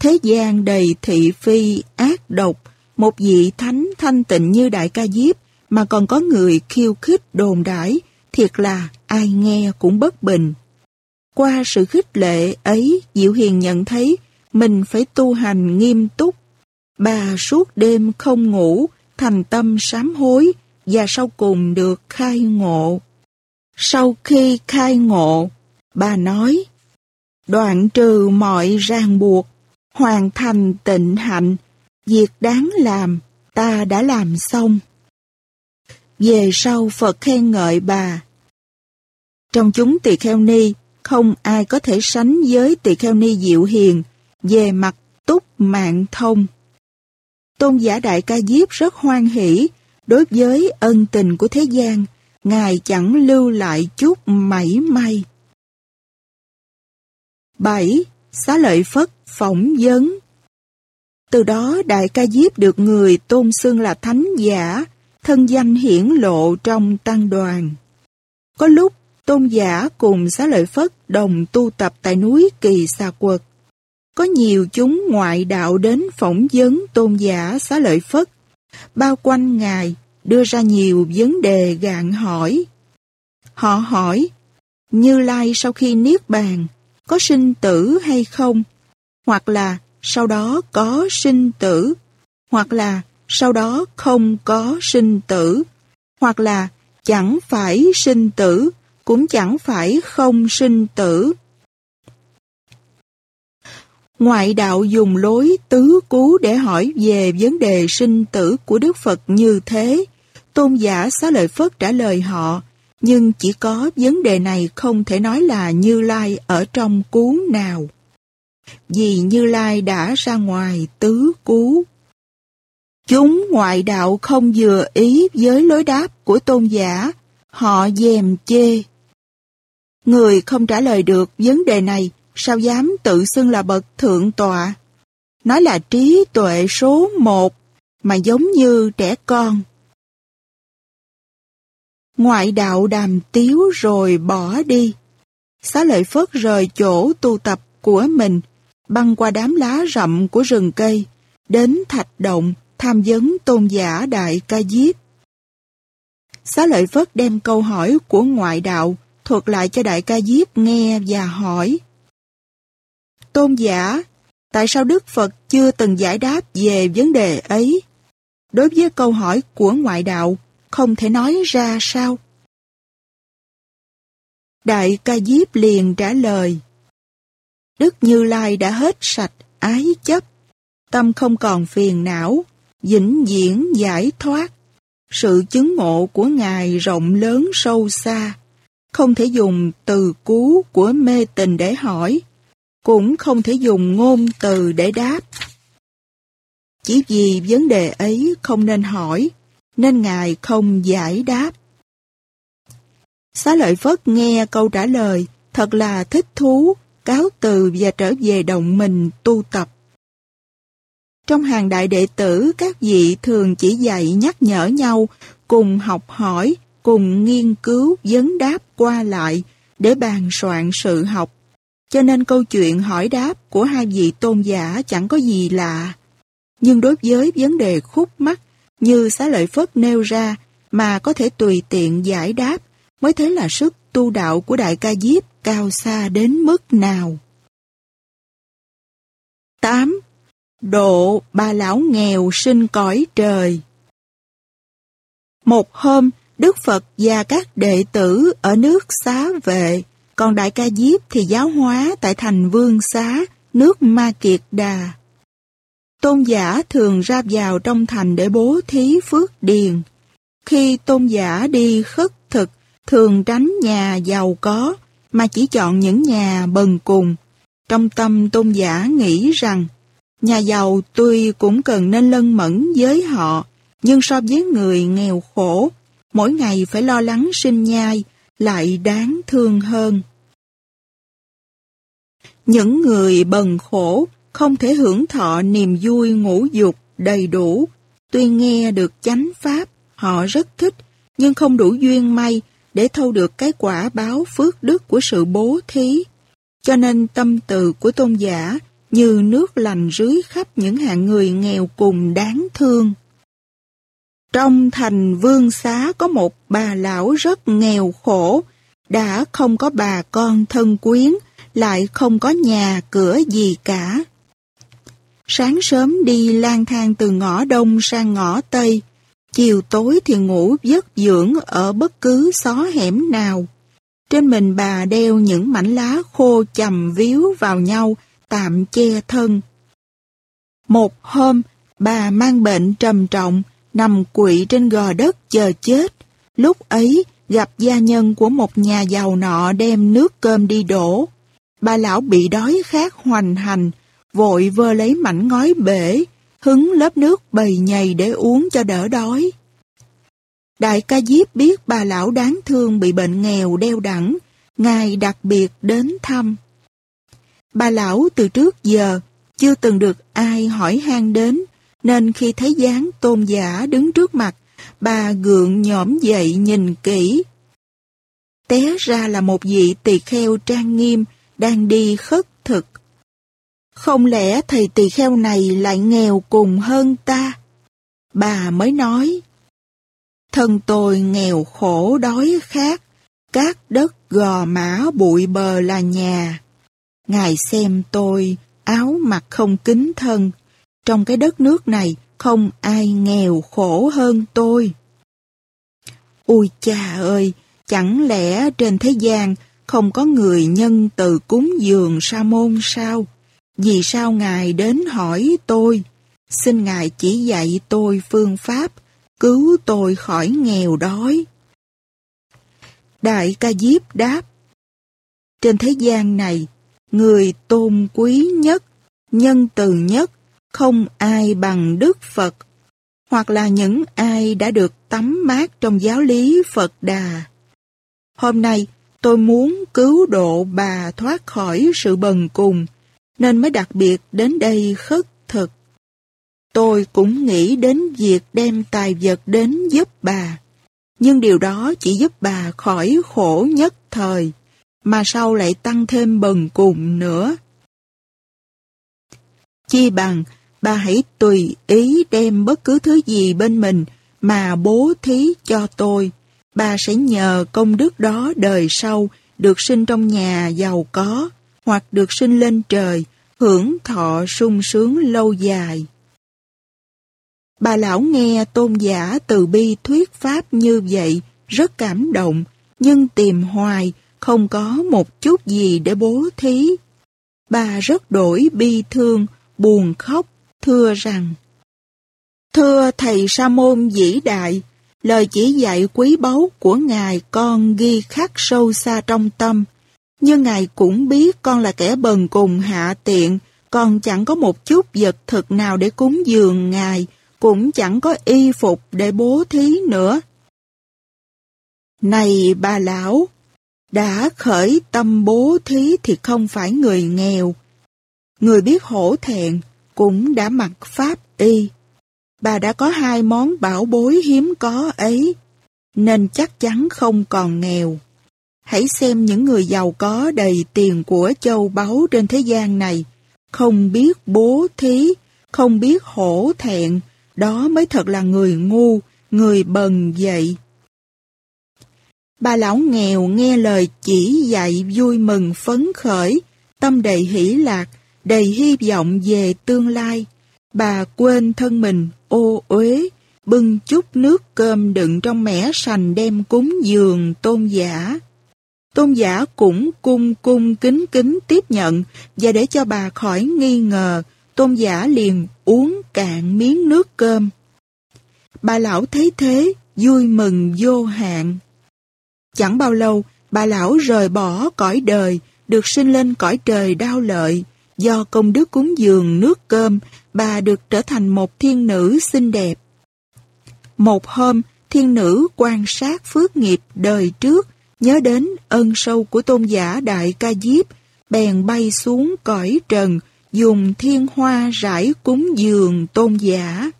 Thế gian đầy thị phi, ác độc, một vị thánh thanh tịnh như Đại Ca Diếp mà còn có người khiêu khích đồn đãi, thiệt là ai nghe cũng bất bình. Qua sự khích lệ ấy, Diệu Hiền nhận thấy mình phải tu hành nghiêm túc. Bà suốt đêm không ngủ, thành tâm sám hối và sau cùng được khai ngộ. Sau khi khai ngộ, bà nói, đoạn trừ mọi ràng buộc, hoàn thành tịnh hạnh, việc đáng làm, ta đã làm xong. Về sau Phật khen ngợi bà. Trong chúng tỳ kheo ni, không ai có thể sánh với tỳ kheo ni diệu hiền về mặt túc mạng thông. Tôn giả Đại Ca Diếp rất hoan hỷ đối với ân tình của thế gian, Ngài chẳng lưu lại chút mảy may. 7. Xá lợi Phất phỏng vấn từ đó Đại Ca Diếp được người tôn xưng là thánh giả, thân danh hiển lộ trong tăng đoàn. Có lúc tôn giả cùng xá lợi Phất đồng tu tập tại núi Kỳ Xà Quật. Có nhiều chúng ngoại đạo đến phỏng vấn tôn giả xá lợi Phất, bao quanh Ngài đưa ra nhiều vấn đề gạn hỏi. Họ hỏi, Như Lai sau khi Niết Bàn, có sinh tử hay không? Hoặc là sau đó có sinh tử, hoặc là sau đó không có sinh tử, hoặc là chẳng phải sinh tử, cũng chẳng phải không sinh tử. Ngoại đạo dùng lối tứ cú để hỏi về vấn đề sinh tử của Đức Phật như thế. Tôn giả xá lợi Phất trả lời họ, nhưng chỉ có vấn đề này không thể nói là Như Lai ở trong cú nào. Vì Như Lai đã ra ngoài tứ cú. Chúng ngoại đạo không vừa ý với lối đáp của tôn giả, họ dèm chê. Người không trả lời được vấn đề này, sao dám tự xưng là bậc thượng tọa? Nói là trí tuệ số một, mà giống như trẻ con. Ngoại đạo đàm tiếu rồi bỏ đi. Xá lợi Phất rời chỗ tu tập của mình, băng qua đám lá rậm của rừng cây, đến thạch động, tham vấn tôn giả Đại Ca Diếp. Xá lợi Phất đem câu hỏi của ngoại đạo thuật lại cho Đại Ca Diếp nghe và hỏi. Tôn giả, tại sao Đức Phật chưa từng giải đáp về vấn đề ấy? Đối với câu hỏi của ngoại đạo, không thể nói ra sao? Đại Ca Diếp liền trả lời. Đức Như Lai đã hết sạch ái chấp, tâm không còn phiền não, vĩnh viễn giải thoát. Sự chứng ngộ của Ngài rộng lớn sâu xa, không thể dùng từ cú của mê tình để hỏi, cũng không thể dùng ngôn từ để đáp. Chỉ vì vấn đề ấy không nên hỏi, nên Ngài không giải đáp. Xá lợi Phất nghe câu trả lời, thật là thích thú, cáo từ và trở về động mình tu tập. Trong hàng đại đệ tử, các vị thường chỉ dạy nhắc nhở nhau, cùng học hỏi, cùng nghiên cứu, vấn đáp qua lại, để bàn soạn sự học. Cho nên câu chuyện hỏi đáp của hai vị tôn giả chẳng có gì lạ. Nhưng đối với vấn đề khúc mắc, như xá lợi Phất nêu ra, mà có thể tùy tiện giải đáp, mới thấy là sức tu đạo của Đại ca Diếp cao xa đến mức nào. 8 độ bà lão nghèo sinh cõi trời. Một hôm, Đức Phật và các đệ tử ở nước xá vệ, còn Đại ca Diếp thì giáo hóa tại thành Vương Xá, nước Ma Kiệt Đà. Tôn giả thường ra vào trong thành để bố thí phước điền. Khi tôn giả đi khất thực, thường tránh nhà giàu có, mà chỉ chọn những nhà bần cùng. Trong tâm tôn giả nghĩ rằng, Nhà giàu tuy cũng cần nên lân mẫn với họ, nhưng so với người nghèo khổ, mỗi ngày phải lo lắng sinh nhai, lại đáng thương hơn. Những người bần khổ không thể hưởng thọ niềm vui ngũ dục đầy đủ, tuy nghe được chánh pháp, họ rất thích, nhưng không đủ duyên may để thâu được cái quả báo phước đức của sự bố thí. Cho nên tâm từ của tôn giả như nước lành rưới khắp những hạng người nghèo cùng đáng thương. Trong thành vương xá có một bà lão rất nghèo khổ, đã không có bà con thân quyến, lại không có nhà cửa gì cả. Sáng sớm đi lang thang từ ngõ đông sang ngõ tây, chiều tối thì ngủ giấc dưỡng ở bất cứ xó hẻm nào. Trên mình bà đeo những mảnh lá khô chầm víu vào nhau, tạm che thân. Một hôm, bà mang bệnh trầm trọng, nằm quỵ trên gò đất chờ chết. Lúc ấy, gặp gia nhân của một nhà giàu nọ đem nước cơm đi đổ. Bà lão bị đói khát hoành hành, vội vơ lấy mảnh ngói bể, hứng lớp nước bầy nhầy để uống cho đỡ đói. Đại ca Diếp biết bà lão đáng thương bị bệnh nghèo đeo đẳng, ngài đặc biệt đến thăm. Bà lão từ trước giờ chưa từng được ai hỏi han đến, nên khi thấy dáng tôn giả đứng trước mặt, bà gượng nhõm dậy nhìn kỹ. Té ra là một vị tỳ kheo trang nghiêm đang đi khất thực. Không lẽ thầy tỳ kheo này lại nghèo cùng hơn ta? Bà mới nói. Thân tôi nghèo khổ đói khát, các đất gò mã bụi bờ là nhà. Ngài xem tôi, áo mặc không kính thân. Trong cái đất nước này, không ai nghèo khổ hơn tôi. Ôi cha ơi, chẳng lẽ trên thế gian không có người nhân từ cúng dường sa môn sao? Vì sao Ngài đến hỏi tôi? Xin Ngài chỉ dạy tôi phương pháp, cứu tôi khỏi nghèo đói. Đại ca Diếp đáp, Trên thế gian này, người tôn quý nhất, nhân từ nhất, không ai bằng Đức Phật, hoặc là những ai đã được tắm mát trong giáo lý Phật Đà. Hôm nay, tôi muốn cứu độ bà thoát khỏi sự bần cùng, nên mới đặc biệt đến đây khất thực. Tôi cũng nghĩ đến việc đem tài vật đến giúp bà, nhưng điều đó chỉ giúp bà khỏi khổ nhất thời, mà sau lại tăng thêm bần cùng nữa. Chi bằng, bà hãy tùy ý đem bất cứ thứ gì bên mình mà bố thí cho tôi. Bà sẽ nhờ công đức đó đời sau được sinh trong nhà giàu có hoặc được sinh lên trời, hưởng thọ sung sướng lâu dài. Bà lão nghe tôn giả từ bi thuyết pháp như vậy, rất cảm động, nhưng tìm hoài không có một chút gì để bố thí. Bà rất đổi bi thương, buồn khóc, thưa rằng Thưa Thầy Sa Môn vĩ đại, lời chỉ dạy quý báu của Ngài con ghi khắc sâu xa trong tâm. Nhưng Ngài cũng biết con là kẻ bần cùng hạ tiện, con chẳng có một chút vật thực nào để cúng dường Ngài, cũng chẳng có y phục để bố thí nữa. Này bà lão, đã khởi tâm bố thí thì không phải người nghèo. Người biết hổ thẹn cũng đã mặc pháp y. Bà đã có hai món bảo bối hiếm có ấy, nên chắc chắn không còn nghèo. Hãy xem những người giàu có đầy tiền của châu báu trên thế gian này, không biết bố thí, không biết hổ thẹn, đó mới thật là người ngu, người bần dậy. Bà lão nghèo nghe lời chỉ dạy vui mừng phấn khởi, tâm đầy hỷ lạc, đầy hy vọng về tương lai. Bà quên thân mình, ô uế, bưng chút nước cơm đựng trong mẻ sành đem cúng dường tôn giả. Tôn giả cũng cung cung kính kính tiếp nhận và để cho bà khỏi nghi ngờ, tôn giả liền uống cạn miếng nước cơm. Bà lão thấy thế, vui mừng vô hạn. Chẳng bao lâu, bà lão rời bỏ cõi đời, được sinh lên cõi trời đau lợi. Do công đức cúng dường nước cơm, bà được trở thành một thiên nữ xinh đẹp. Một hôm, thiên nữ quan sát phước nghiệp đời trước, nhớ đến ân sâu của tôn giả Đại Ca Diếp, bèn bay xuống cõi trần, dùng thiên hoa rải cúng dường tôn giả.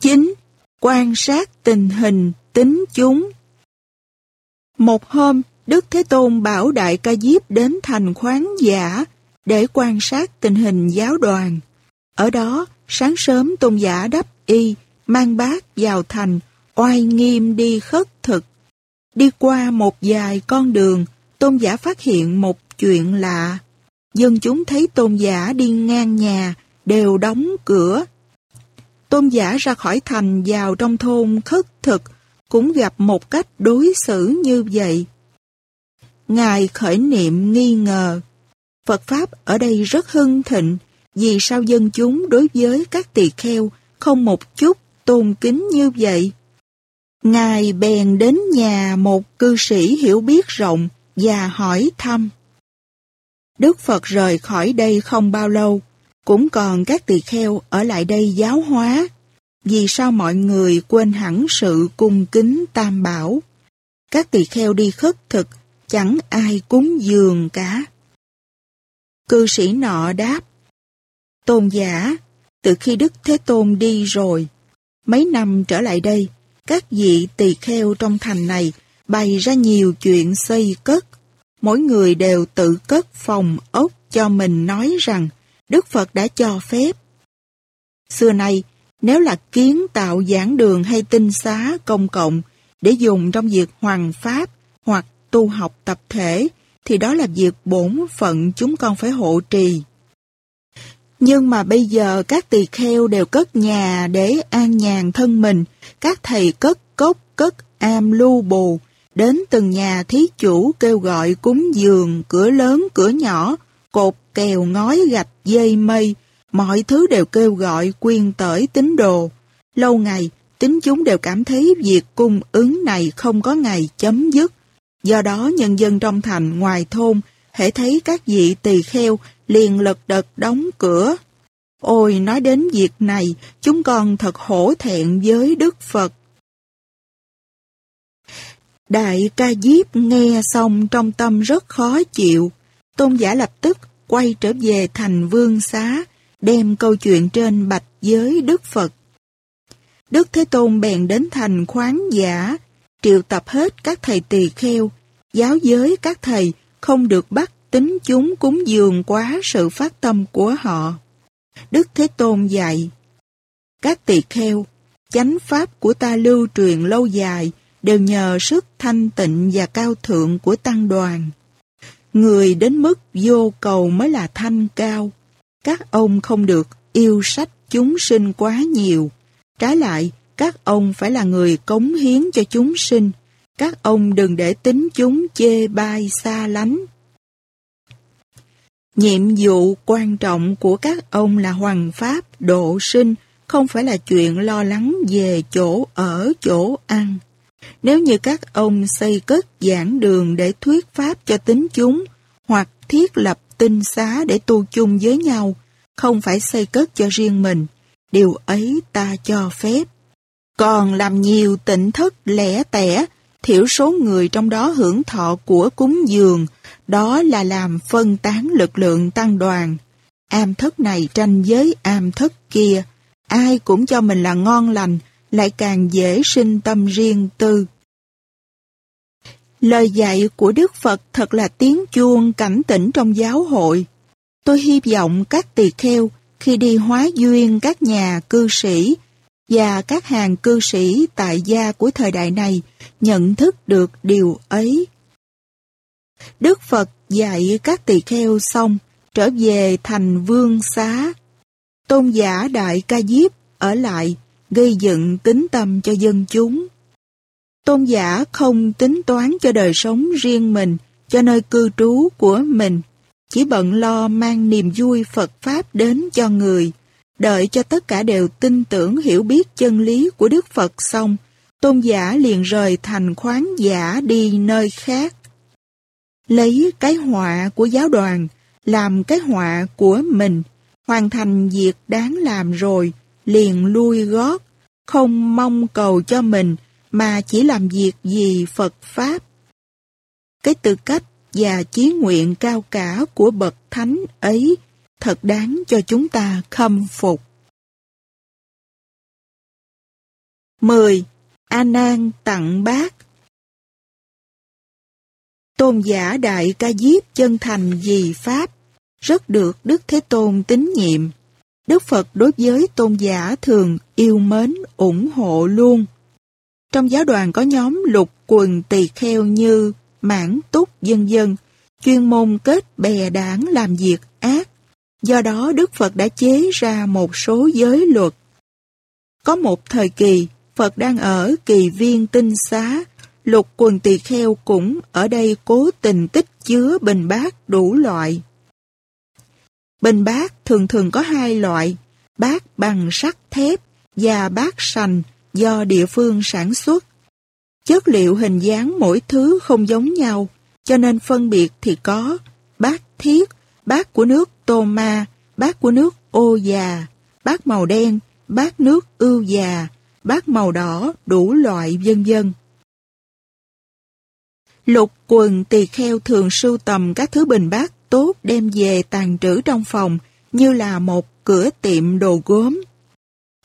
Chín, quan sát tình hình tính chúng. Một hôm, Đức Thế Tôn bảo Đại Ca Diếp đến thành khoáng giả để quan sát tình hình giáo đoàn. Ở đó, sáng sớm Tôn giả đắp y, mang bát vào thành, oai nghiêm đi khất thực. Đi qua một vài con đường, tôn giả phát hiện một chuyện lạ. Dân chúng thấy tôn giả đi ngang nhà, đều đóng cửa. Tôn giả ra khỏi thành vào trong thôn khất thực, cũng gặp một cách đối xử như vậy. Ngài khởi niệm nghi ngờ. Phật Pháp ở đây rất hưng thịnh, vì sao dân chúng đối với các tỳ kheo không một chút tôn kính như vậy? Ngài bèn đến nhà một cư sĩ hiểu biết rộng và hỏi thăm. Đức Phật rời khỏi đây không bao lâu, cũng còn các tỳ kheo ở lại đây giáo hóa. Vì sao mọi người quên hẳn sự cung kính tam bảo? Các tỳ kheo đi khất thực, chẳng ai cúng dường cả. Cư sĩ nọ đáp, Tôn giả, từ khi Đức Thế Tôn đi rồi, mấy năm trở lại đây, các vị tỳ kheo trong thành này bày ra nhiều chuyện xây cất. Mỗi người đều tự cất phòng ốc cho mình nói rằng Đức Phật đã cho phép. Xưa nay, nếu là kiến tạo giảng đường hay tinh xá công cộng để dùng trong việc hoàng pháp hoặc tu học tập thể, thì đó là việc bổn phận chúng con phải hộ trì. Nhưng mà bây giờ các tỳ kheo đều cất nhà để an nhàn thân mình, các thầy cất cốc, cất am lưu bù, đến từng nhà thí chủ kêu gọi cúng dường, cửa lớn, cửa nhỏ, cột kèo ngói gạch dây mây, mọi thứ đều kêu gọi quyên tởi tín đồ. Lâu ngày, tính chúng đều cảm thấy việc cung ứng này không có ngày chấm dứt. Do đó nhân dân trong thành ngoài thôn hễ thấy các vị tỳ kheo liền lật đật đóng cửa. Ôi nói đến việc này, chúng con thật hổ thẹn với Đức Phật. Đại ca diếp nghe xong trong tâm rất khó chịu. Tôn giả lập tức quay trở về thành vương xá, đem câu chuyện trên bạch với Đức Phật. Đức Thế Tôn bèn đến thành khoáng giả, triệu tập hết các thầy tỳ kheo, giáo giới các thầy không được bắt tính chúng cúng dường quá sự phát tâm của họ. Đức Thế Tôn dạy, các tỳ kheo, chánh pháp của ta lưu truyền lâu dài đều nhờ sức thanh tịnh và cao thượng của tăng đoàn. Người đến mức vô cầu mới là thanh cao. Các ông không được yêu sách chúng sinh quá nhiều. Trái lại, các ông phải là người cống hiến cho chúng sinh. Các ông đừng để tính chúng chê bai xa lánh. Nhiệm vụ quan trọng của các ông là hoàng pháp, độ sinh, không phải là chuyện lo lắng về chỗ ở, chỗ ăn. Nếu như các ông xây cất giảng đường để thuyết pháp cho tính chúng, hoặc thiết lập tinh xá để tu chung với nhau, không phải xây cất cho riêng mình, điều ấy ta cho phép. Còn làm nhiều tịnh thất lẻ tẻ, thiểu số người trong đó hưởng thọ của cúng dường, đó là làm phân tán lực lượng tăng đoàn. Am thất này tranh với am thất kia, ai cũng cho mình là ngon lành, lại càng dễ sinh tâm riêng tư. Lời dạy của Đức Phật thật là tiếng chuông cảnh tỉnh trong giáo hội. Tôi hy vọng các tỳ kheo khi đi hóa duyên các nhà cư sĩ và các hàng cư sĩ tại gia của thời đại này nhận thức được điều ấy. Đức Phật dạy các tỳ kheo xong trở về thành vương xá. Tôn giả Đại Ca Diếp ở lại gây dựng tính tâm cho dân chúng. Tôn giả không tính toán cho đời sống riêng mình, cho nơi cư trú của mình, chỉ bận lo mang niềm vui Phật Pháp đến cho người, đợi cho tất cả đều tin tưởng hiểu biết chân lý của Đức Phật xong, tôn giả liền rời thành khoáng giả đi nơi khác. Lấy cái họa của giáo đoàn, làm cái họa của mình, hoàn thành việc đáng làm rồi, liền lui gót, không mong cầu cho mình, mà chỉ làm việc vì Phật Pháp. Cái tư cách và chí nguyện cao cả của Bậc Thánh ấy thật đáng cho chúng ta khâm phục. 10. A Nan tặng bác Tôn giả Đại Ca Diếp chân thành vì Pháp, rất được Đức Thế Tôn tín nhiệm. Đức Phật đối với tôn giả thường yêu mến, ủng hộ luôn. Trong giáo đoàn có nhóm lục quần tỳ kheo như mãn túc dân dân, chuyên môn kết bè đảng làm việc ác. Do đó Đức Phật đã chế ra một số giới luật. Có một thời kỳ, Phật đang ở kỳ viên tinh xá, lục quần tỳ kheo cũng ở đây cố tình tích chứa bình bát đủ loại. Bình bát thường thường có hai loại, bát bằng sắt thép và bát sành do địa phương sản xuất. Chất liệu hình dáng mỗi thứ không giống nhau, cho nên phân biệt thì có bát thiết, bát của nước tô ma, bát của nước ô già, bát màu đen, bát nước ưu già, bát màu đỏ, đủ loại vân vân. Lục quần tỳ kheo thường sưu tầm các thứ bình bát tốt đem về tàn trữ trong phòng như là một cửa tiệm đồ gốm.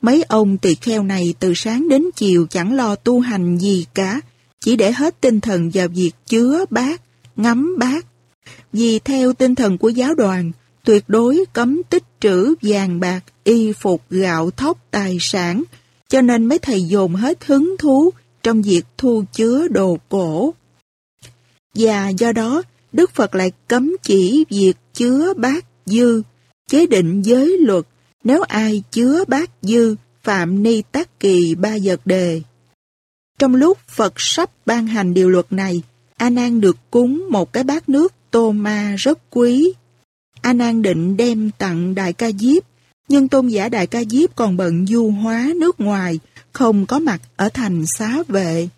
Mấy ông tỳ kheo này từ sáng đến chiều chẳng lo tu hành gì cả, chỉ để hết tinh thần vào việc chứa bát, ngắm bát. Vì theo tinh thần của giáo đoàn, tuyệt đối cấm tích trữ vàng bạc, y phục, gạo thóc, tài sản, cho nên mấy thầy dồn hết hứng thú trong việc thu chứa đồ cổ. Và do đó, Đức Phật lại cấm chỉ việc chứa bát dư, chế định giới luật, nếu ai chứa bát dư, phạm ni tác kỳ ba vật đề. Trong lúc Phật sắp ban hành điều luật này, A Nan được cúng một cái bát nước tô ma rất quý. A Nan định đem tặng Đại Ca Diếp, nhưng tôn giả Đại Ca Diếp còn bận du hóa nước ngoài, không có mặt ở thành xá vệ.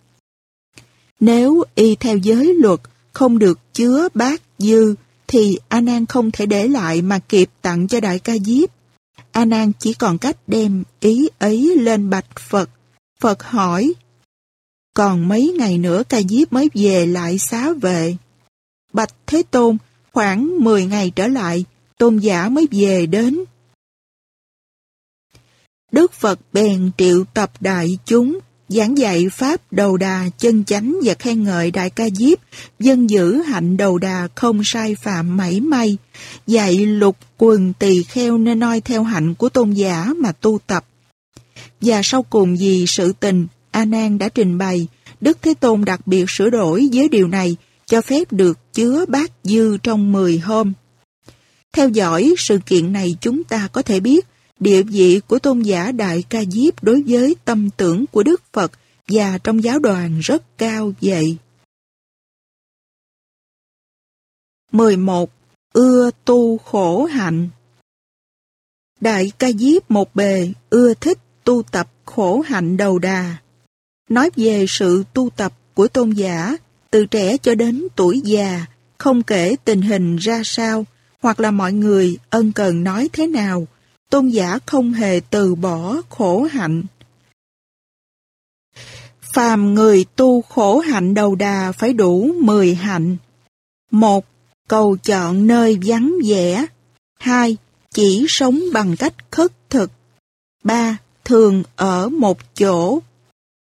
Nếu y theo giới luật không được chứa bát dư, thì A Nan không thể để lại mà kịp tặng cho Đại Ca Diếp. A Nan chỉ còn cách đem ý ấy lên bạch Phật. Phật hỏi, còn mấy ngày nữa Ca Diếp mới về lại xá vệ. Bạch Thế Tôn, khoảng 10 ngày trở lại, tôn giả mới về đến. Đức Phật bèn triệu tập đại chúng, giảng dạy Pháp đầu đà chân chánh và khen ngợi Đại ca Diếp, dân giữ hạnh đầu đà không sai phạm mảy may, dạy lục quần tỳ kheo nên noi theo hạnh của tôn giả mà tu tập. Và sau cùng vì sự tình, A Nan đã trình bày, Đức Thế Tôn đặc biệt sửa đổi với điều này, cho phép được chứa bát dư trong 10 hôm. Theo dõi sự kiện này chúng ta có thể biết, địa vị của tôn giả Đại Ca Diếp đối với tâm tưởng của Đức Phật và trong giáo đoàn rất cao vậy. 11. Ưa tu khổ hạnh Đại Ca Diếp một bề ưa thích tu tập khổ hạnh đầu đà. Nói về sự tu tập của tôn giả từ trẻ cho đến tuổi già, không kể tình hình ra sao, hoặc là mọi người ân cần nói thế nào, tôn giả không hề từ bỏ khổ hạnh. Phàm người tu khổ hạnh đầu đà phải đủ 10 hạnh. một Cầu chọn nơi vắng vẻ. 2. Chỉ sống bằng cách khất thực. 3. Thường ở một chỗ.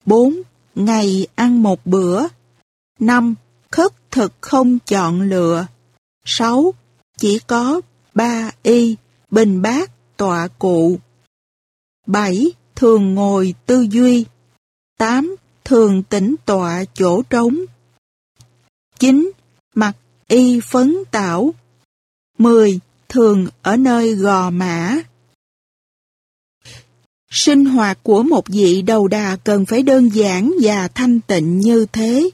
4. Ngày ăn một bữa. 5. Khất thực không chọn lựa. 6. Chỉ có ba y, bình bát, tọa cụ. 7. Thường ngồi tư duy. 8. Thường tĩnh tọa chỗ trống. 9. Mặc y phấn tảo. 10. Thường ở nơi gò mã. Sinh hoạt của một vị đầu đà cần phải đơn giản và thanh tịnh như thế.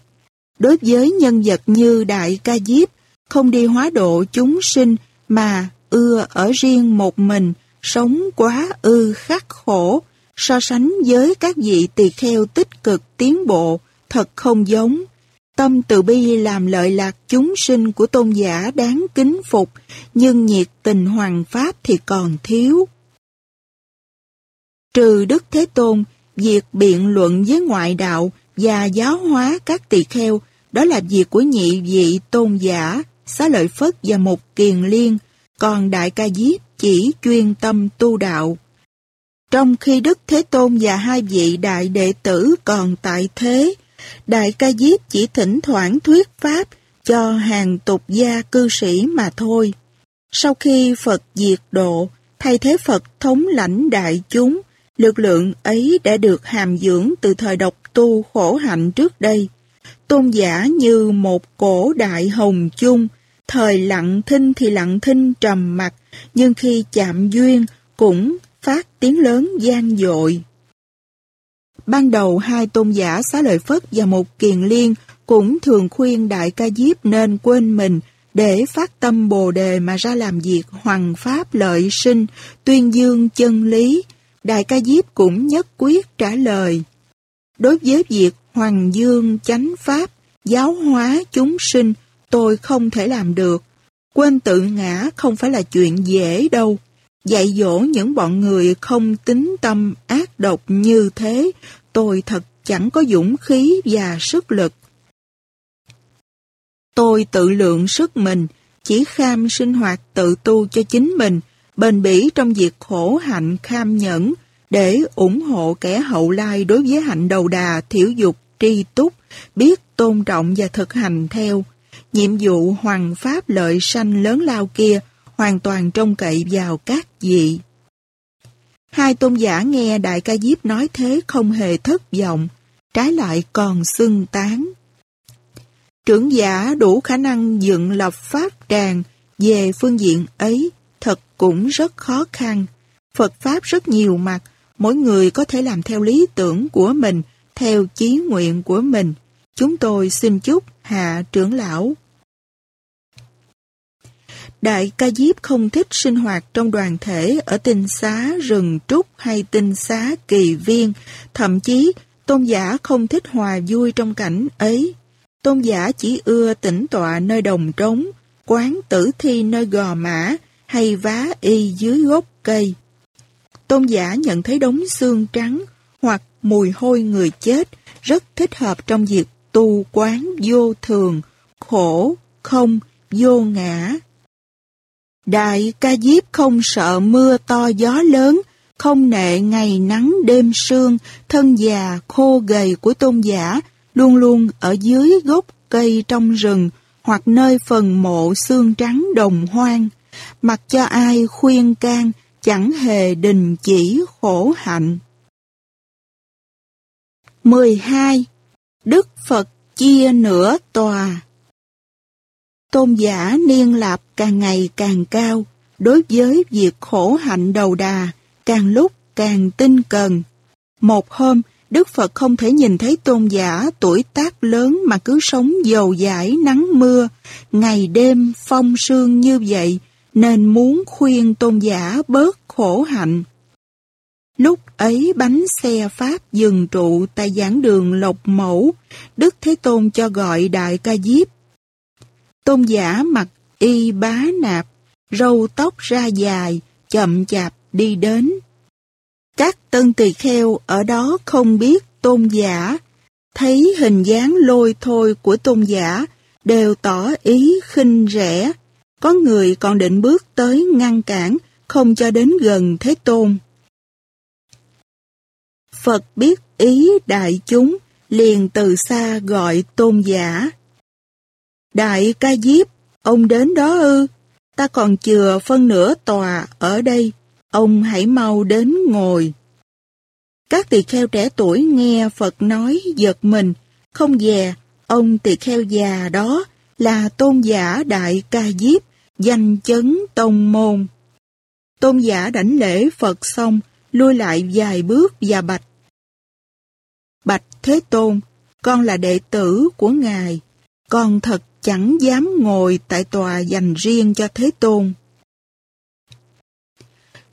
Đối với nhân vật như Đại Ca Diếp, không đi hóa độ chúng sinh mà ưa ở riêng một mình, sống quá ư khắc khổ, so sánh với các vị tỳ kheo tích cực tiến bộ, thật không giống. Tâm từ bi làm lợi lạc chúng sinh của tôn giả đáng kính phục, nhưng nhiệt tình hoàng pháp thì còn thiếu. Trừ Đức Thế Tôn, việc biện luận với ngoại đạo và giáo hóa các tỳ kheo, đó là việc của nhị vị tôn giả, xá lợi Phất và một kiền liên, còn Đại Ca Diếp chỉ chuyên tâm tu đạo. Trong khi Đức Thế Tôn và hai vị đại đệ tử còn tại thế, Đại Ca Diếp chỉ thỉnh thoảng thuyết pháp cho hàng tục gia cư sĩ mà thôi. Sau khi Phật diệt độ, thay thế Phật thống lãnh đại chúng, lực lượng ấy đã được hàm dưỡng từ thời độc tu khổ hạnh trước đây. Tôn giả như một cổ đại hồng chung, thời lặng thinh thì lặng thinh trầm mặc nhưng khi chạm duyên cũng phát tiếng lớn gian dội. Ban đầu hai tôn giả xá lợi Phất và một kiền liên cũng thường khuyên Đại ca Diếp nên quên mình để phát tâm bồ đề mà ra làm việc hoàng pháp lợi sinh, tuyên dương chân lý. Đại ca Diếp cũng nhất quyết trả lời. Đối với việc hoàng dương chánh pháp, giáo hóa chúng sinh, tôi không thể làm được. Quên tự ngã không phải là chuyện dễ đâu. Dạy dỗ những bọn người không tính tâm ác độc như thế, tôi thật chẳng có dũng khí và sức lực. Tôi tự lượng sức mình, chỉ kham sinh hoạt tự tu cho chính mình, bền bỉ trong việc khổ hạnh kham nhẫn, để ủng hộ kẻ hậu lai đối với hạnh đầu đà, thiểu dục, tri túc, biết tôn trọng và thực hành theo. Nhiệm vụ hoàng pháp lợi sanh lớn lao kia, hoàn toàn trông cậy vào các vị. Hai tôn giả nghe Đại Ca Diếp nói thế không hề thất vọng, trái lại còn xưng tán. Trưởng giả đủ khả năng dựng lập pháp tràng về phương diện ấy thật cũng rất khó khăn. Phật Pháp rất nhiều mặt, mỗi người có thể làm theo lý tưởng của mình, theo chí nguyện của mình. Chúng tôi xin chúc Hạ trưởng lão. Đại ca diếp không thích sinh hoạt trong đoàn thể ở tinh xá rừng trúc hay tinh xá kỳ viên, thậm chí tôn giả không thích hòa vui trong cảnh ấy. Tôn giả chỉ ưa tĩnh tọa nơi đồng trống, quán tử thi nơi gò mã hay vá y dưới gốc cây. Tôn giả nhận thấy đống xương trắng hoặc mùi hôi người chết rất thích hợp trong việc tu quán vô thường, khổ, không, vô ngã. Đại ca diếp không sợ mưa to gió lớn, không nệ ngày nắng đêm sương, thân già khô gầy của tôn giả luôn luôn ở dưới gốc cây trong rừng hoặc nơi phần mộ xương trắng đồng hoang, mặc cho ai khuyên can chẳng hề đình chỉ khổ hạnh. 12. Đức Phật chia nửa tòa Tôn giả niên lạp càng ngày càng cao, đối với việc khổ hạnh đầu đà, càng lúc càng tinh cần. Một hôm, Đức Phật không thể nhìn thấy tôn giả tuổi tác lớn mà cứ sống dầu dãi nắng mưa, ngày đêm phong sương như vậy, nên muốn khuyên tôn giả bớt khổ hạnh. Lúc ấy bánh xe Pháp dừng trụ tại giảng đường Lộc Mẫu, Đức Thế Tôn cho gọi Đại Ca Diếp. Tôn giả mặc y bá nạp, râu tóc ra dài, chậm chạp đi đến. Các tân tỳ kheo ở đó không biết tôn giả, thấy hình dáng lôi thôi của tôn giả, đều tỏ ý khinh rẻ. Có người còn định bước tới ngăn cản, không cho đến gần Thế Tôn. Phật biết ý đại chúng, liền từ xa gọi tôn giả. Đại ca diếp, ông đến đó ư, ta còn chừa phân nửa tòa ở đây, ông hãy mau đến ngồi. Các tỳ kheo trẻ tuổi nghe Phật nói giật mình, không dè, ông tỳ kheo già đó là tôn giả đại ca diếp, danh chấn tông môn. Tôn giả đảnh lễ Phật xong, lui lại vài bước và bạch. Bạch Thế Tôn, con là đệ tử của Ngài, con thật chẳng dám ngồi tại tòa dành riêng cho Thế Tôn.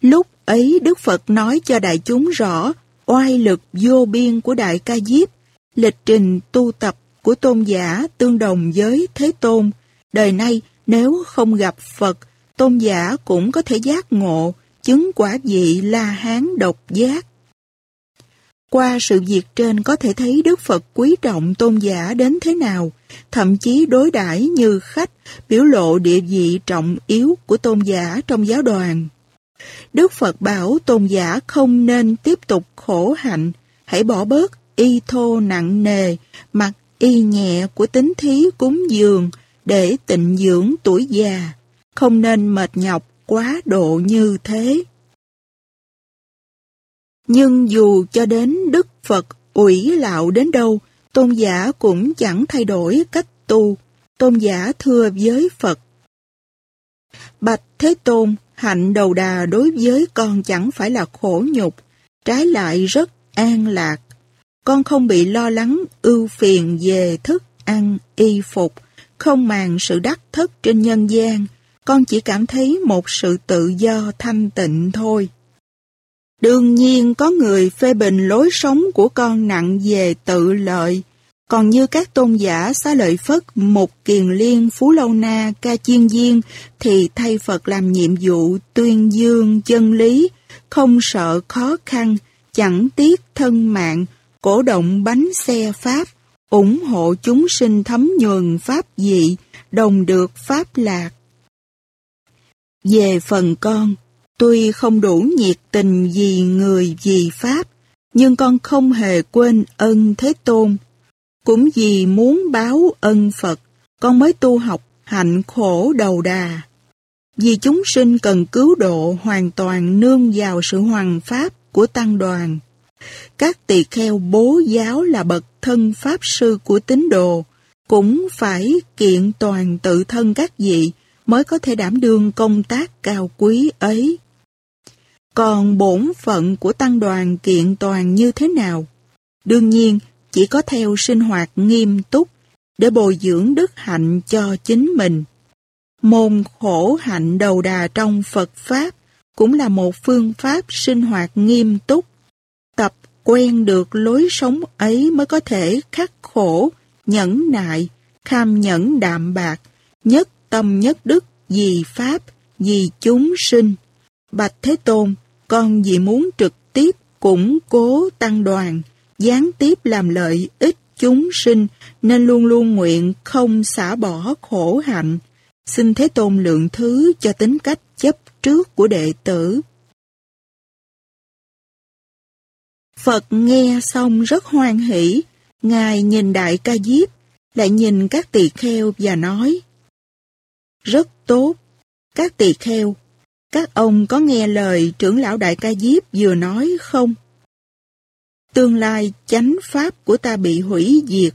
Lúc ấy Đức Phật nói cho đại chúng rõ oai lực vô biên của Đại Ca Diếp, lịch trình tu tập của tôn giả tương đồng với Thế Tôn. Đời nay nếu không gặp Phật, tôn giả cũng có thể giác ngộ, chứng quả vị La Hán độc giác. Qua sự việc trên có thể thấy Đức Phật quý trọng tôn giả đến thế nào, thậm chí đối đãi như khách, biểu lộ địa vị trọng yếu của tôn giả trong giáo đoàn. Đức Phật bảo tôn giả không nên tiếp tục khổ hạnh, hãy bỏ bớt y thô nặng nề, mặc y nhẹ của tính thí cúng dường để tịnh dưỡng tuổi già, không nên mệt nhọc quá độ như thế. Nhưng dù cho đến Đức Phật ủy lạo đến đâu, tôn giả cũng chẳng thay đổi cách tu, tôn giả thưa với Phật. Bạch Thế Tôn, hạnh đầu đà đối với con chẳng phải là khổ nhục, trái lại rất an lạc. Con không bị lo lắng ưu phiền về thức ăn, y phục, không màng sự đắc thất trên nhân gian, con chỉ cảm thấy một sự tự do thanh tịnh thôi. Đương nhiên có người phê bình lối sống của con nặng về tự lợi, còn như các tôn giả xá lợi Phất, Mục Kiền Liên, Phú Lâu Na, Ca Chiên Diên thì thay Phật làm nhiệm vụ tuyên dương chân lý, không sợ khó khăn, chẳng tiếc thân mạng, cổ động bánh xe Pháp, ủng hộ chúng sinh thấm nhuần Pháp dị, đồng được Pháp lạc. Về phần con, tuy không đủ nhiệt tình vì người vì Pháp, nhưng con không hề quên ân Thế Tôn. Cũng vì muốn báo ân Phật, con mới tu học hạnh khổ đầu đà. Vì chúng sinh cần cứu độ hoàn toàn nương vào sự hoàng pháp của tăng đoàn. Các tỳ kheo bố giáo là bậc thân pháp sư của tín đồ, cũng phải kiện toàn tự thân các vị mới có thể đảm đương công tác cao quý ấy. Còn bổn phận của tăng đoàn kiện toàn như thế nào? Đương nhiên, chỉ có theo sinh hoạt nghiêm túc để bồi dưỡng đức hạnh cho chính mình. Môn khổ hạnh đầu đà trong Phật Pháp cũng là một phương pháp sinh hoạt nghiêm túc. Quen được lối sống ấy mới có thể khắc khổ, nhẫn nại, kham nhẫn đạm bạc, nhất tâm nhất đức vì Pháp, vì chúng sinh. Bạch Thế Tôn, con vì muốn trực tiếp củng cố tăng đoàn, gián tiếp làm lợi ích chúng sinh nên luôn luôn nguyện không xả bỏ khổ hạnh. Xin Thế Tôn lượng thứ cho tính cách chấp trước của đệ tử. Phật nghe xong rất hoan hỷ, Ngài nhìn Đại Ca Diếp, lại nhìn các tỳ kheo và nói Rất tốt, các tỳ kheo, các ông có nghe lời trưởng lão Đại Ca Diếp vừa nói không? Tương lai chánh pháp của ta bị hủy diệt,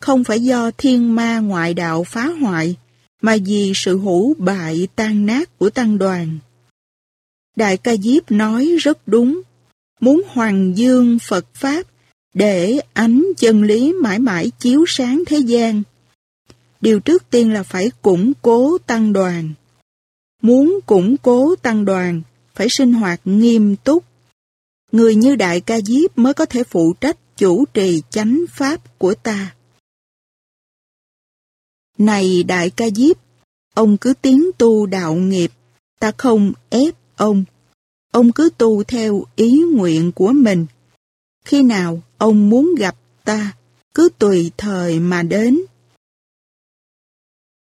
không phải do thiên ma ngoại đạo phá hoại, mà vì sự hủ bại tan nát của tăng đoàn. Đại ca Diếp nói rất đúng, muốn hoàng dương Phật Pháp để ánh chân lý mãi mãi chiếu sáng thế gian. Điều trước tiên là phải củng cố tăng đoàn. Muốn củng cố tăng đoàn, phải sinh hoạt nghiêm túc, người như Đại Ca Diếp mới có thể phụ trách chủ trì chánh pháp của ta. Này Đại Ca Diếp, ông cứ tiến tu đạo nghiệp, ta không ép ông. Ông cứ tu theo ý nguyện của mình. Khi nào ông muốn gặp ta, cứ tùy thời mà đến.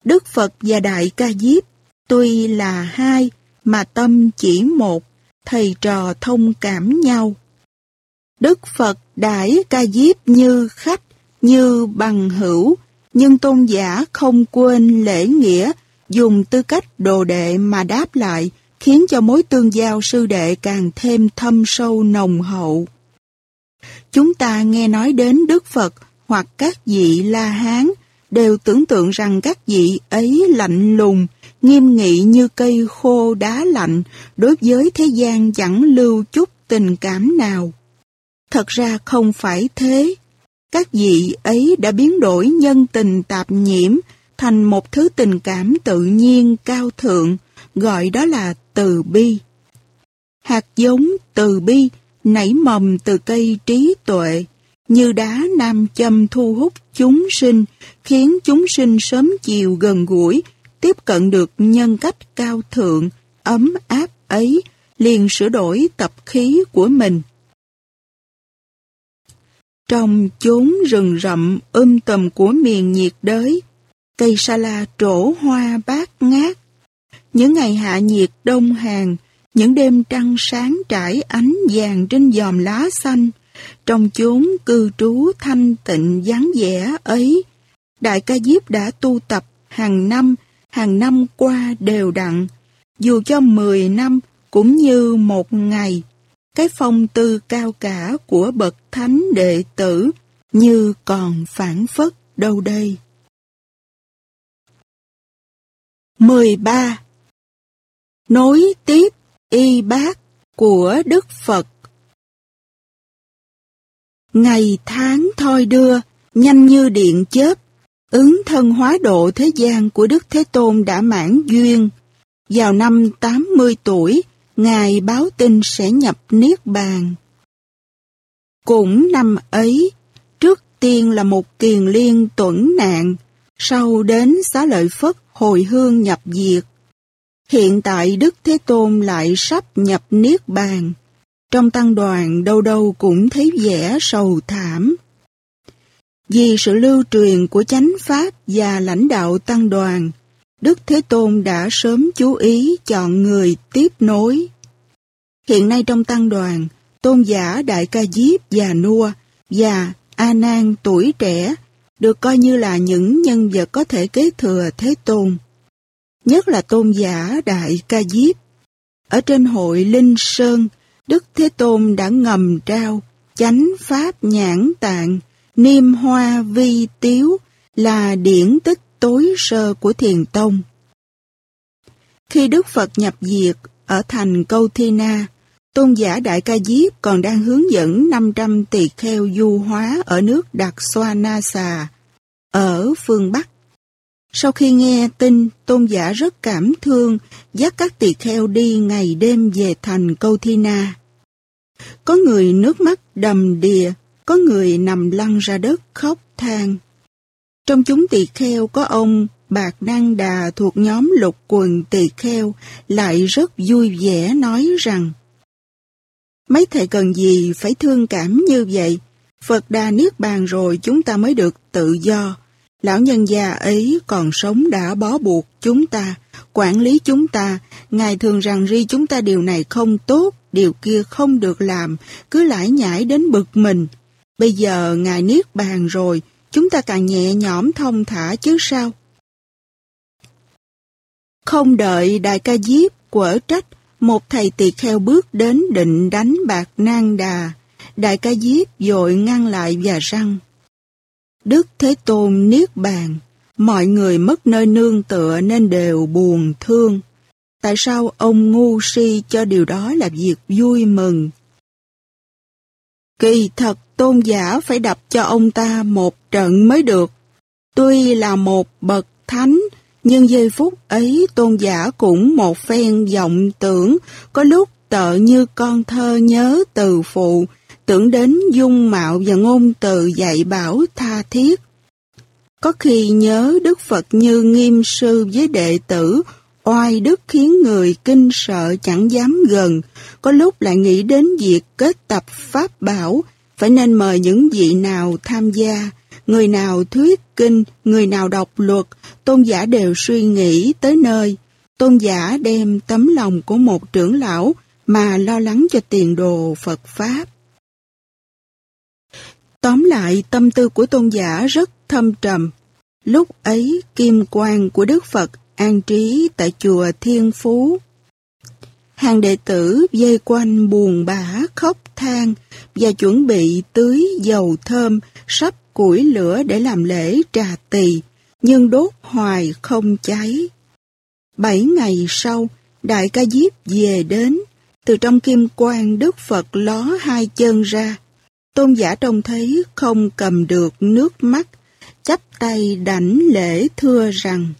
Đức Phật và Đại Ca Diếp tuy là hai mà tâm chỉ một thầy trò thông cảm nhau. Đức Phật đãi ca diếp như khách, như bằng hữu, nhưng tôn giả không quên lễ nghĩa, dùng tư cách đồ đệ mà đáp lại, khiến cho mối tương giao sư đệ càng thêm thâm sâu nồng hậu. Chúng ta nghe nói đến Đức Phật hoặc các vị La Hán đều tưởng tượng rằng các vị ấy lạnh lùng, nghiêm nghị như cây khô đá lạnh, đối với thế gian chẳng lưu chút tình cảm nào. Thật ra không phải thế. Các vị ấy đã biến đổi nhân tình tạp nhiễm thành một thứ tình cảm tự nhiên cao thượng, gọi đó là từ bi. Hạt giống từ bi nảy mầm từ cây trí tuệ, như đá nam châm thu hút chúng sinh, khiến chúng sinh sớm chiều gần gũi, tiếp cận được nhân cách cao thượng, ấm áp ấy, liền sửa đổi tập khí của mình. Trong chốn rừng rậm um tầm của miền nhiệt đới, cây sa la trổ hoa bát ngát. Những ngày hạ nhiệt đông hàng, những đêm trăng sáng trải ánh vàng trên dòm lá xanh, trong chốn cư trú thanh tịnh vắng vẻ ấy, Đại ca Diếp đã tu tập hàng năm hàng năm qua đều đặn, dù cho 10 năm cũng như một ngày, cái phong tư cao cả của bậc thánh đệ tử như còn phản phất đâu đây. 13. Nối tiếp y bác của Đức Phật Ngày tháng thoi đưa, nhanh như điện chớp, Ứng thân hóa độ thế gian của Đức Thế Tôn đã mãn duyên. Vào năm 80 tuổi, Ngài báo tin sẽ nhập Niết Bàn. Cũng năm ấy, trước tiên là một kiền liên tuẩn nạn, sau đến xá lợi Phất hồi hương nhập diệt. Hiện tại Đức Thế Tôn lại sắp nhập Niết Bàn. Trong tăng đoàn đâu đâu cũng thấy vẻ sầu thảm. Vì sự lưu truyền của chánh pháp và lãnh đạo tăng đoàn, Đức Thế Tôn đã sớm chú ý chọn người tiếp nối. Hiện nay trong tăng đoàn, tôn giả Đại Ca Diếp và nua và A Nan tuổi trẻ được coi như là những nhân vật có thể kế thừa Thế Tôn nhất là tôn giả Đại Ca Diếp. Ở trên hội Linh Sơn, Đức Thế Tôn đã ngầm trao chánh pháp nhãn tạng, niêm hoa vi tiếu là điển tích tối sơ của thiền tông. Khi Đức Phật nhập diệt ở thành Câu Thi Na, tôn giả Đại Ca Diếp còn đang hướng dẫn 500 tỳ kheo du hóa ở nước Đặc Xoa Na Xà, ở phương Bắc. Sau khi nghe tin, tôn giả rất cảm thương, dắt các tỳ kheo đi ngày đêm về thành Câu Thi Na. Có người nước mắt đầm đìa, có người nằm lăn ra đất khóc than. Trong chúng tỳ kheo có ông Bạc Năng Đà thuộc nhóm lục quần tỳ kheo lại rất vui vẻ nói rằng Mấy thầy cần gì phải thương cảm như vậy? Phật Đà Niết Bàn rồi chúng ta mới được tự do. Lão nhân già ấy còn sống đã bó buộc chúng ta, quản lý chúng ta. Ngài thường rằng ri chúng ta điều này không tốt, điều kia không được làm, cứ lải nhải đến bực mình. Bây giờ Ngài Niết Bàn rồi, chúng ta càng nhẹ nhõm thông thả chứ sao? Không đợi Đại ca Diếp quở trách, một thầy tỳ kheo bước đến định đánh bạc nang đà. Đại ca Diếp dội ngăn lại và răng. Đức Thế Tôn Niết Bàn, mọi người mất nơi nương tựa nên đều buồn thương. Tại sao ông ngu si cho điều đó là việc vui mừng? Kỳ thật tôn giả phải đập cho ông ta một trận mới được. Tuy là một bậc thánh, nhưng giây phút ấy tôn giả cũng một phen vọng tưởng, có lúc tợ như con thơ nhớ từ phụ, tưởng đến dung mạo và ngôn từ dạy bảo tha thiết. Có khi nhớ Đức Phật như nghiêm sư với đệ tử, oai đức khiến người kinh sợ chẳng dám gần, có lúc lại nghĩ đến việc kết tập pháp bảo, phải nên mời những vị nào tham gia, người nào thuyết kinh, người nào đọc luật, tôn giả đều suy nghĩ tới nơi. Tôn giả đem tấm lòng của một trưởng lão mà lo lắng cho tiền đồ Phật Pháp. Tóm lại, tâm tư của tôn giả rất thâm trầm. Lúc ấy, kim quang của Đức Phật an trí tại chùa Thiên Phú. Hàng đệ tử dây quanh buồn bã khóc than và chuẩn bị tưới dầu thơm sắp củi lửa để làm lễ trà tỳ, nhưng đốt hoài không cháy. Bảy ngày sau, Đại ca Diếp về đến, từ trong kim quang Đức Phật ló hai chân ra. Tôn giả trông thấy không cầm được nước mắt, chắp tay đảnh lễ thưa rằng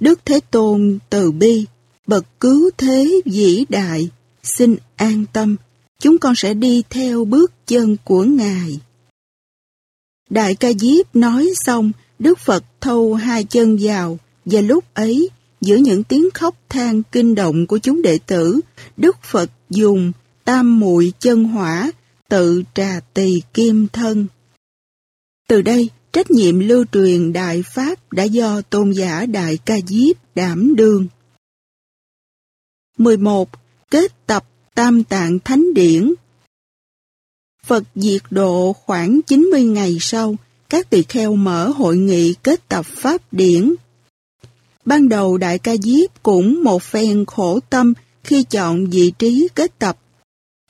Đức Thế Tôn từ bi, bậc cứu thế vĩ đại, xin an tâm, chúng con sẽ đi theo bước chân của Ngài. Đại ca Diếp nói xong, Đức Phật thâu hai chân vào, và lúc ấy, giữa những tiếng khóc than kinh động của chúng đệ tử, Đức Phật dùng tam muội chân hỏa, tự trà tỳ kim thân. Từ đây, trách nhiệm lưu truyền Đại Pháp đã do tôn giả Đại Ca Diếp đảm đương. 11. Kết tập Tam Tạng Thánh Điển Phật diệt độ khoảng 90 ngày sau, các tỳ kheo mở hội nghị kết tập Pháp Điển. Ban đầu Đại Ca Diếp cũng một phen khổ tâm khi chọn vị trí kết tập.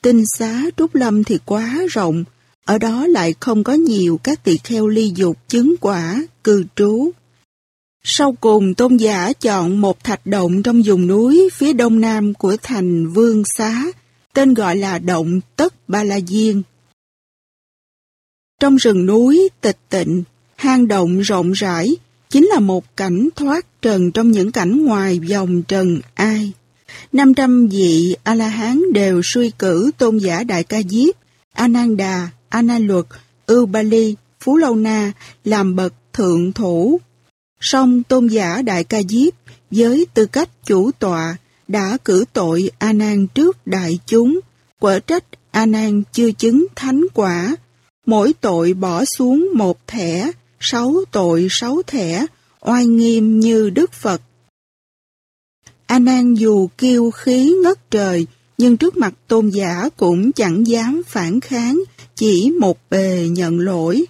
Tinh xá Trúc Lâm thì quá rộng, ở đó lại không có nhiều các tỳ kheo ly dục chứng quả, cư trú. Sau cùng tôn giả chọn một thạch động trong vùng núi phía đông nam của thành Vương Xá, tên gọi là động Tất Ba La Diên. Trong rừng núi tịch tịnh, hang động rộng rãi, chính là một cảnh thoát trần trong những cảnh ngoài dòng trần ai. 500 vị A-la-hán đều suy cử tôn giả Đại Ca Diếp, Ananda, Ana Luật, Ưu Ba Ly, Phú Lâu Na làm bậc thượng thủ. Song tôn giả Đại Ca Diếp với tư cách chủ tọa đã cử tội A Nan trước đại chúng, quở trách A Nan chưa chứng thánh quả, mỗi tội bỏ xuống một thẻ, sáu tội sáu thẻ, oai nghiêm như Đức Phật. A Nan dù kiêu khí ngất trời, nhưng trước mặt tôn giả cũng chẳng dám phản kháng, chỉ một bề nhận lỗi.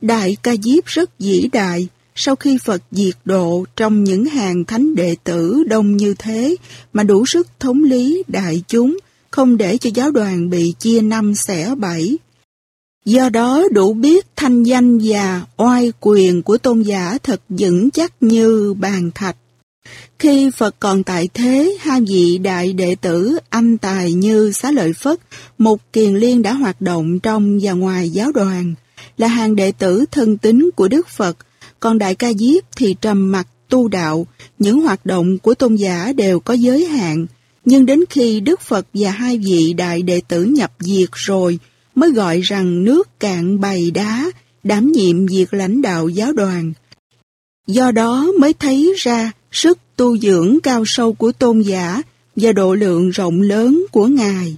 Đại ca diếp rất vĩ đại, sau khi Phật diệt độ trong những hàng thánh đệ tử đông như thế mà đủ sức thống lý đại chúng, không để cho giáo đoàn bị chia năm xẻ bảy. Do đó đủ biết thanh danh và oai quyền của tôn giả thật vững chắc như bàn thạch. Khi Phật còn tại thế, hai vị đại đệ tử anh tài như Xá Lợi Phất, một kiền liên đã hoạt động trong và ngoài giáo đoàn, là hàng đệ tử thân tín của Đức Phật, còn Đại Ca Diếp thì trầm mặc tu đạo, những hoạt động của tôn giả đều có giới hạn, nhưng đến khi Đức Phật và hai vị đại đệ tử nhập diệt rồi, mới gọi rằng nước cạn bày đá, đảm nhiệm việc lãnh đạo giáo đoàn. Do đó mới thấy ra sức tu dưỡng cao sâu của tôn giả và độ lượng rộng lớn của Ngài.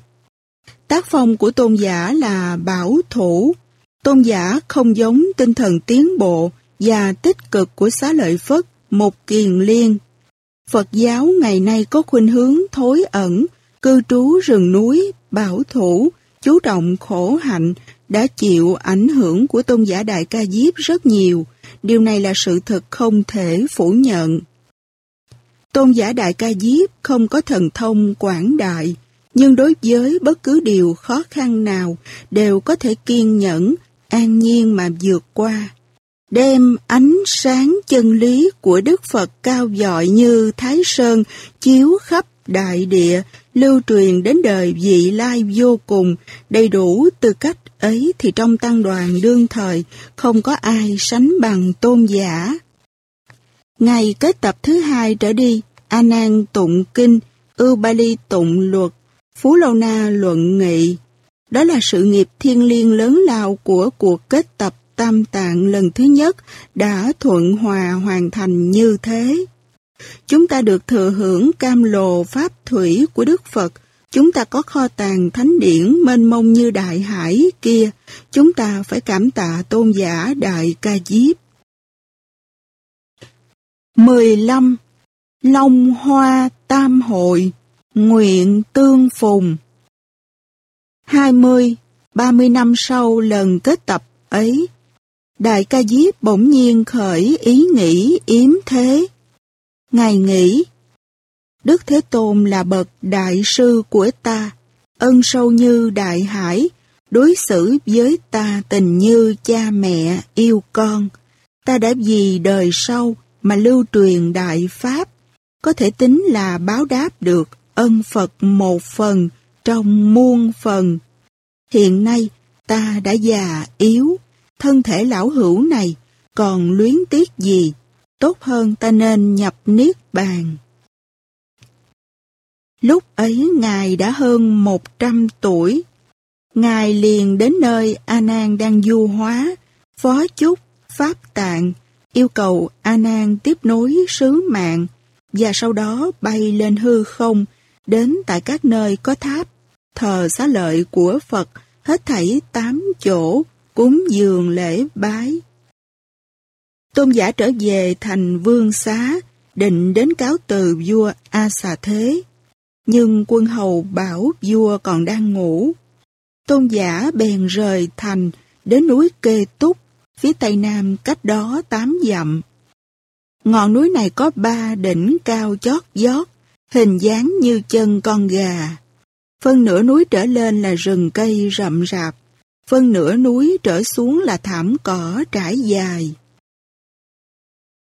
Tác phong của tôn giả là bảo thủ. Tôn giả không giống tinh thần tiến bộ và tích cực của xá lợi Phất, một kiền liên. Phật giáo ngày nay có khuynh hướng thối ẩn, cư trú rừng núi, bảo thủ, chú trọng khổ hạnh, đã chịu ảnh hưởng của tôn giả Đại Ca Diếp rất nhiều. Điều này là sự thật không thể phủ nhận. Tôn giả Đại Ca Diếp không có thần thông quảng đại, nhưng đối với bất cứ điều khó khăn nào đều có thể kiên nhẫn, an nhiên mà vượt qua. Đem ánh sáng chân lý của Đức Phật cao dọi như Thái Sơn chiếu khắp đại địa, lưu truyền đến đời vị lai vô cùng, đầy đủ tư cách ấy thì trong tăng đoàn đương thời không có ai sánh bằng tôn giả. Ngày kết tập thứ hai trở đi, A Nan tụng kinh, Ưu Ba Ly tụng luật, Phú Lâu Na luận nghị. Đó là sự nghiệp thiên liêng lớn lao của cuộc kết tập tam tạng lần thứ nhất đã thuận hòa hoàn thành như thế. Chúng ta được thừa hưởng cam lồ pháp thủy của Đức Phật, chúng ta có kho tàng thánh điển mênh mông như đại hải kia, chúng ta phải cảm tạ tôn giả Đại Ca Diếp. 15. Long Hoa Tam Hội Nguyện Tương Phùng 20. 30 năm sau lần kết tập ấy, Đại ca Diếp bỗng nhiên khởi ý nghĩ yếm thế. Ngài nghĩ, Đức Thế Tôn là bậc đại sư của ta, ân sâu như đại hải, đối xử với ta tình như cha mẹ yêu con. Ta đã vì đời sau mà lưu truyền đại pháp, có thể tính là báo đáp được ân Phật một phần trong muôn phần. Hiện nay ta đã già yếu, thân thể lão hữu này còn luyến tiếc gì, tốt hơn ta nên nhập niết bàn. Lúc ấy Ngài đã hơn một trăm tuổi. Ngài liền đến nơi A Nan đang du hóa, phó chúc, pháp tạng, yêu cầu A Nan tiếp nối sứ mạng và sau đó bay lên hư không đến tại các nơi có tháp thờ xá lợi của Phật hết thảy tám chỗ cúng dường lễ bái. Tôn giả trở về thành vương xá, định đến cáo từ vua A Xà Thế. Nhưng quân hầu bảo vua còn đang ngủ. Tôn giả bèn rời thành, đến núi Kê Túc, phía tây nam cách đó tám dặm. Ngọn núi này có ba đỉnh cao chót vót, hình dáng như chân con gà. Phân nửa núi trở lên là rừng cây rậm rạp, phân nửa núi trở xuống là thảm cỏ trải dài.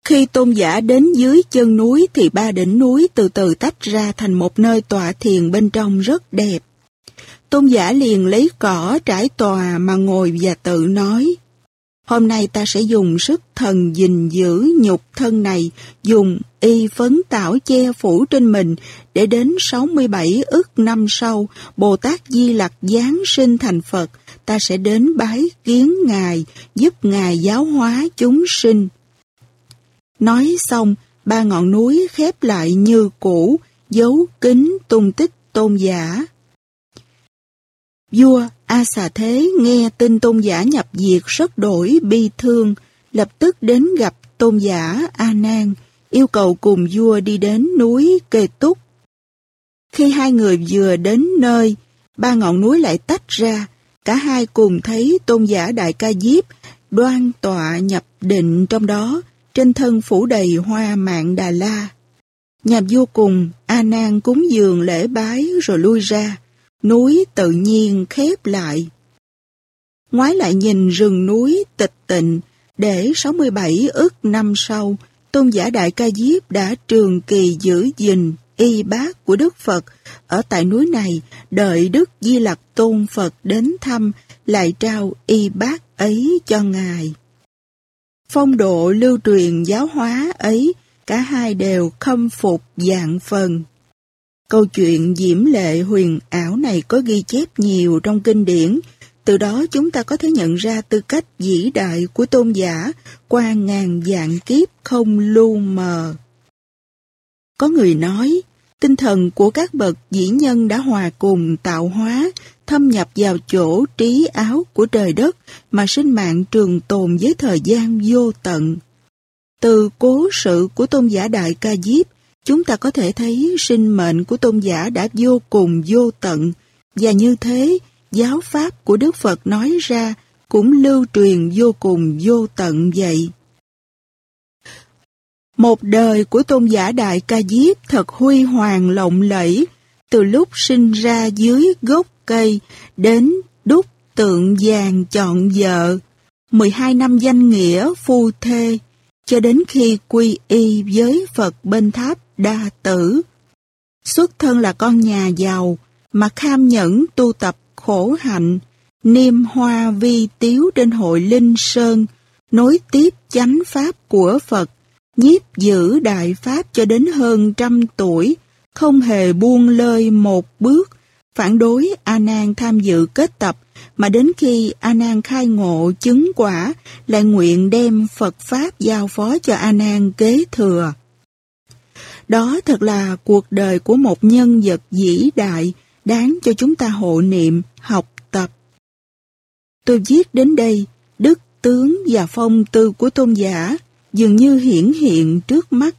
Khi tôn giả đến dưới chân núi thì ba đỉnh núi từ từ tách ra thành một nơi tọa thiền bên trong rất đẹp. Tôn giả liền lấy cỏ trải tòa mà ngồi và tự nói. Hôm nay ta sẽ dùng sức thần gìn giữ nhục thân này, dùng y phấn tảo che phủ trên mình để đến 67 ức năm sau, Bồ Tát Di Lặc giáng sinh thành Phật, ta sẽ đến bái kiến Ngài, giúp Ngài giáo hóa chúng sinh. Nói xong, ba ngọn núi khép lại như cũ, giấu kính tung tích tôn giả. Vua A Xà Thế nghe tin tôn giả nhập diệt rất đổi bi thương, lập tức đến gặp tôn giả A Nan, yêu cầu cùng vua đi đến núi Kê Túc. Khi hai người vừa đến nơi, ba ngọn núi lại tách ra, cả hai cùng thấy tôn giả Đại Ca Diếp đoan tọa nhập định trong đó, trên thân phủ đầy hoa mạng Đà La. Nhà vua cùng, A Nan cúng dường lễ bái rồi lui ra, núi tự nhiên khép lại. Ngoái lại nhìn rừng núi tịch tịnh, để 67 ức năm sau, tôn giả Đại Ca Diếp đã trường kỳ giữ gìn y bác của Đức Phật ở tại núi này, đợi Đức Di Lặc Tôn Phật đến thăm, lại trao y bác ấy cho Ngài. Phong độ lưu truyền giáo hóa ấy, cả hai đều khâm phục dạng phần. Câu chuyện diễm lệ huyền ảo này có ghi chép nhiều trong kinh điển, từ đó chúng ta có thể nhận ra tư cách vĩ đại của tôn giả qua ngàn dạng kiếp không lu mờ. Có người nói, tinh thần của các bậc dĩ nhân đã hòa cùng tạo hóa, thâm nhập vào chỗ trí áo của trời đất mà sinh mạng trường tồn với thời gian vô tận. Từ cố sự của tôn giả Đại Ca Diếp, chúng ta có thể thấy sinh mệnh của tôn giả đã vô cùng vô tận, và như thế, giáo pháp của Đức Phật nói ra cũng lưu truyền vô cùng vô tận vậy. Một đời của tôn giả Đại Ca Diếp thật huy hoàng lộng lẫy, từ lúc sinh ra dưới gốc cây đến đúc tượng vàng chọn vợ, 12 năm danh nghĩa phu thê, cho đến khi quy y với Phật bên tháp đa tử. Xuất thân là con nhà giàu, mà kham nhẫn tu tập khổ hạnh, niêm hoa vi tiếu trên hội Linh Sơn, nối tiếp chánh pháp của Phật, nhiếp giữ đại pháp cho đến hơn trăm tuổi, không hề buông lơi một bước, phản đối A Nan tham dự kết tập, mà đến khi A Nan khai ngộ chứng quả, lại nguyện đem Phật pháp giao phó cho A Nan kế thừa. Đó thật là cuộc đời của một nhân vật vĩ đại, đáng cho chúng ta hộ niệm, học tập. Tôi viết đến đây, đức tướng và phong tư của tôn giả dường như hiển hiện trước mắt.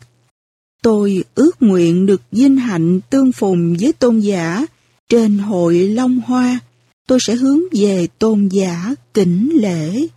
Tôi ước nguyện được vinh hạnh tương phùng với tôn giả trên hội Long Hoa. Tôi sẽ hướng về tôn giả kính lễ.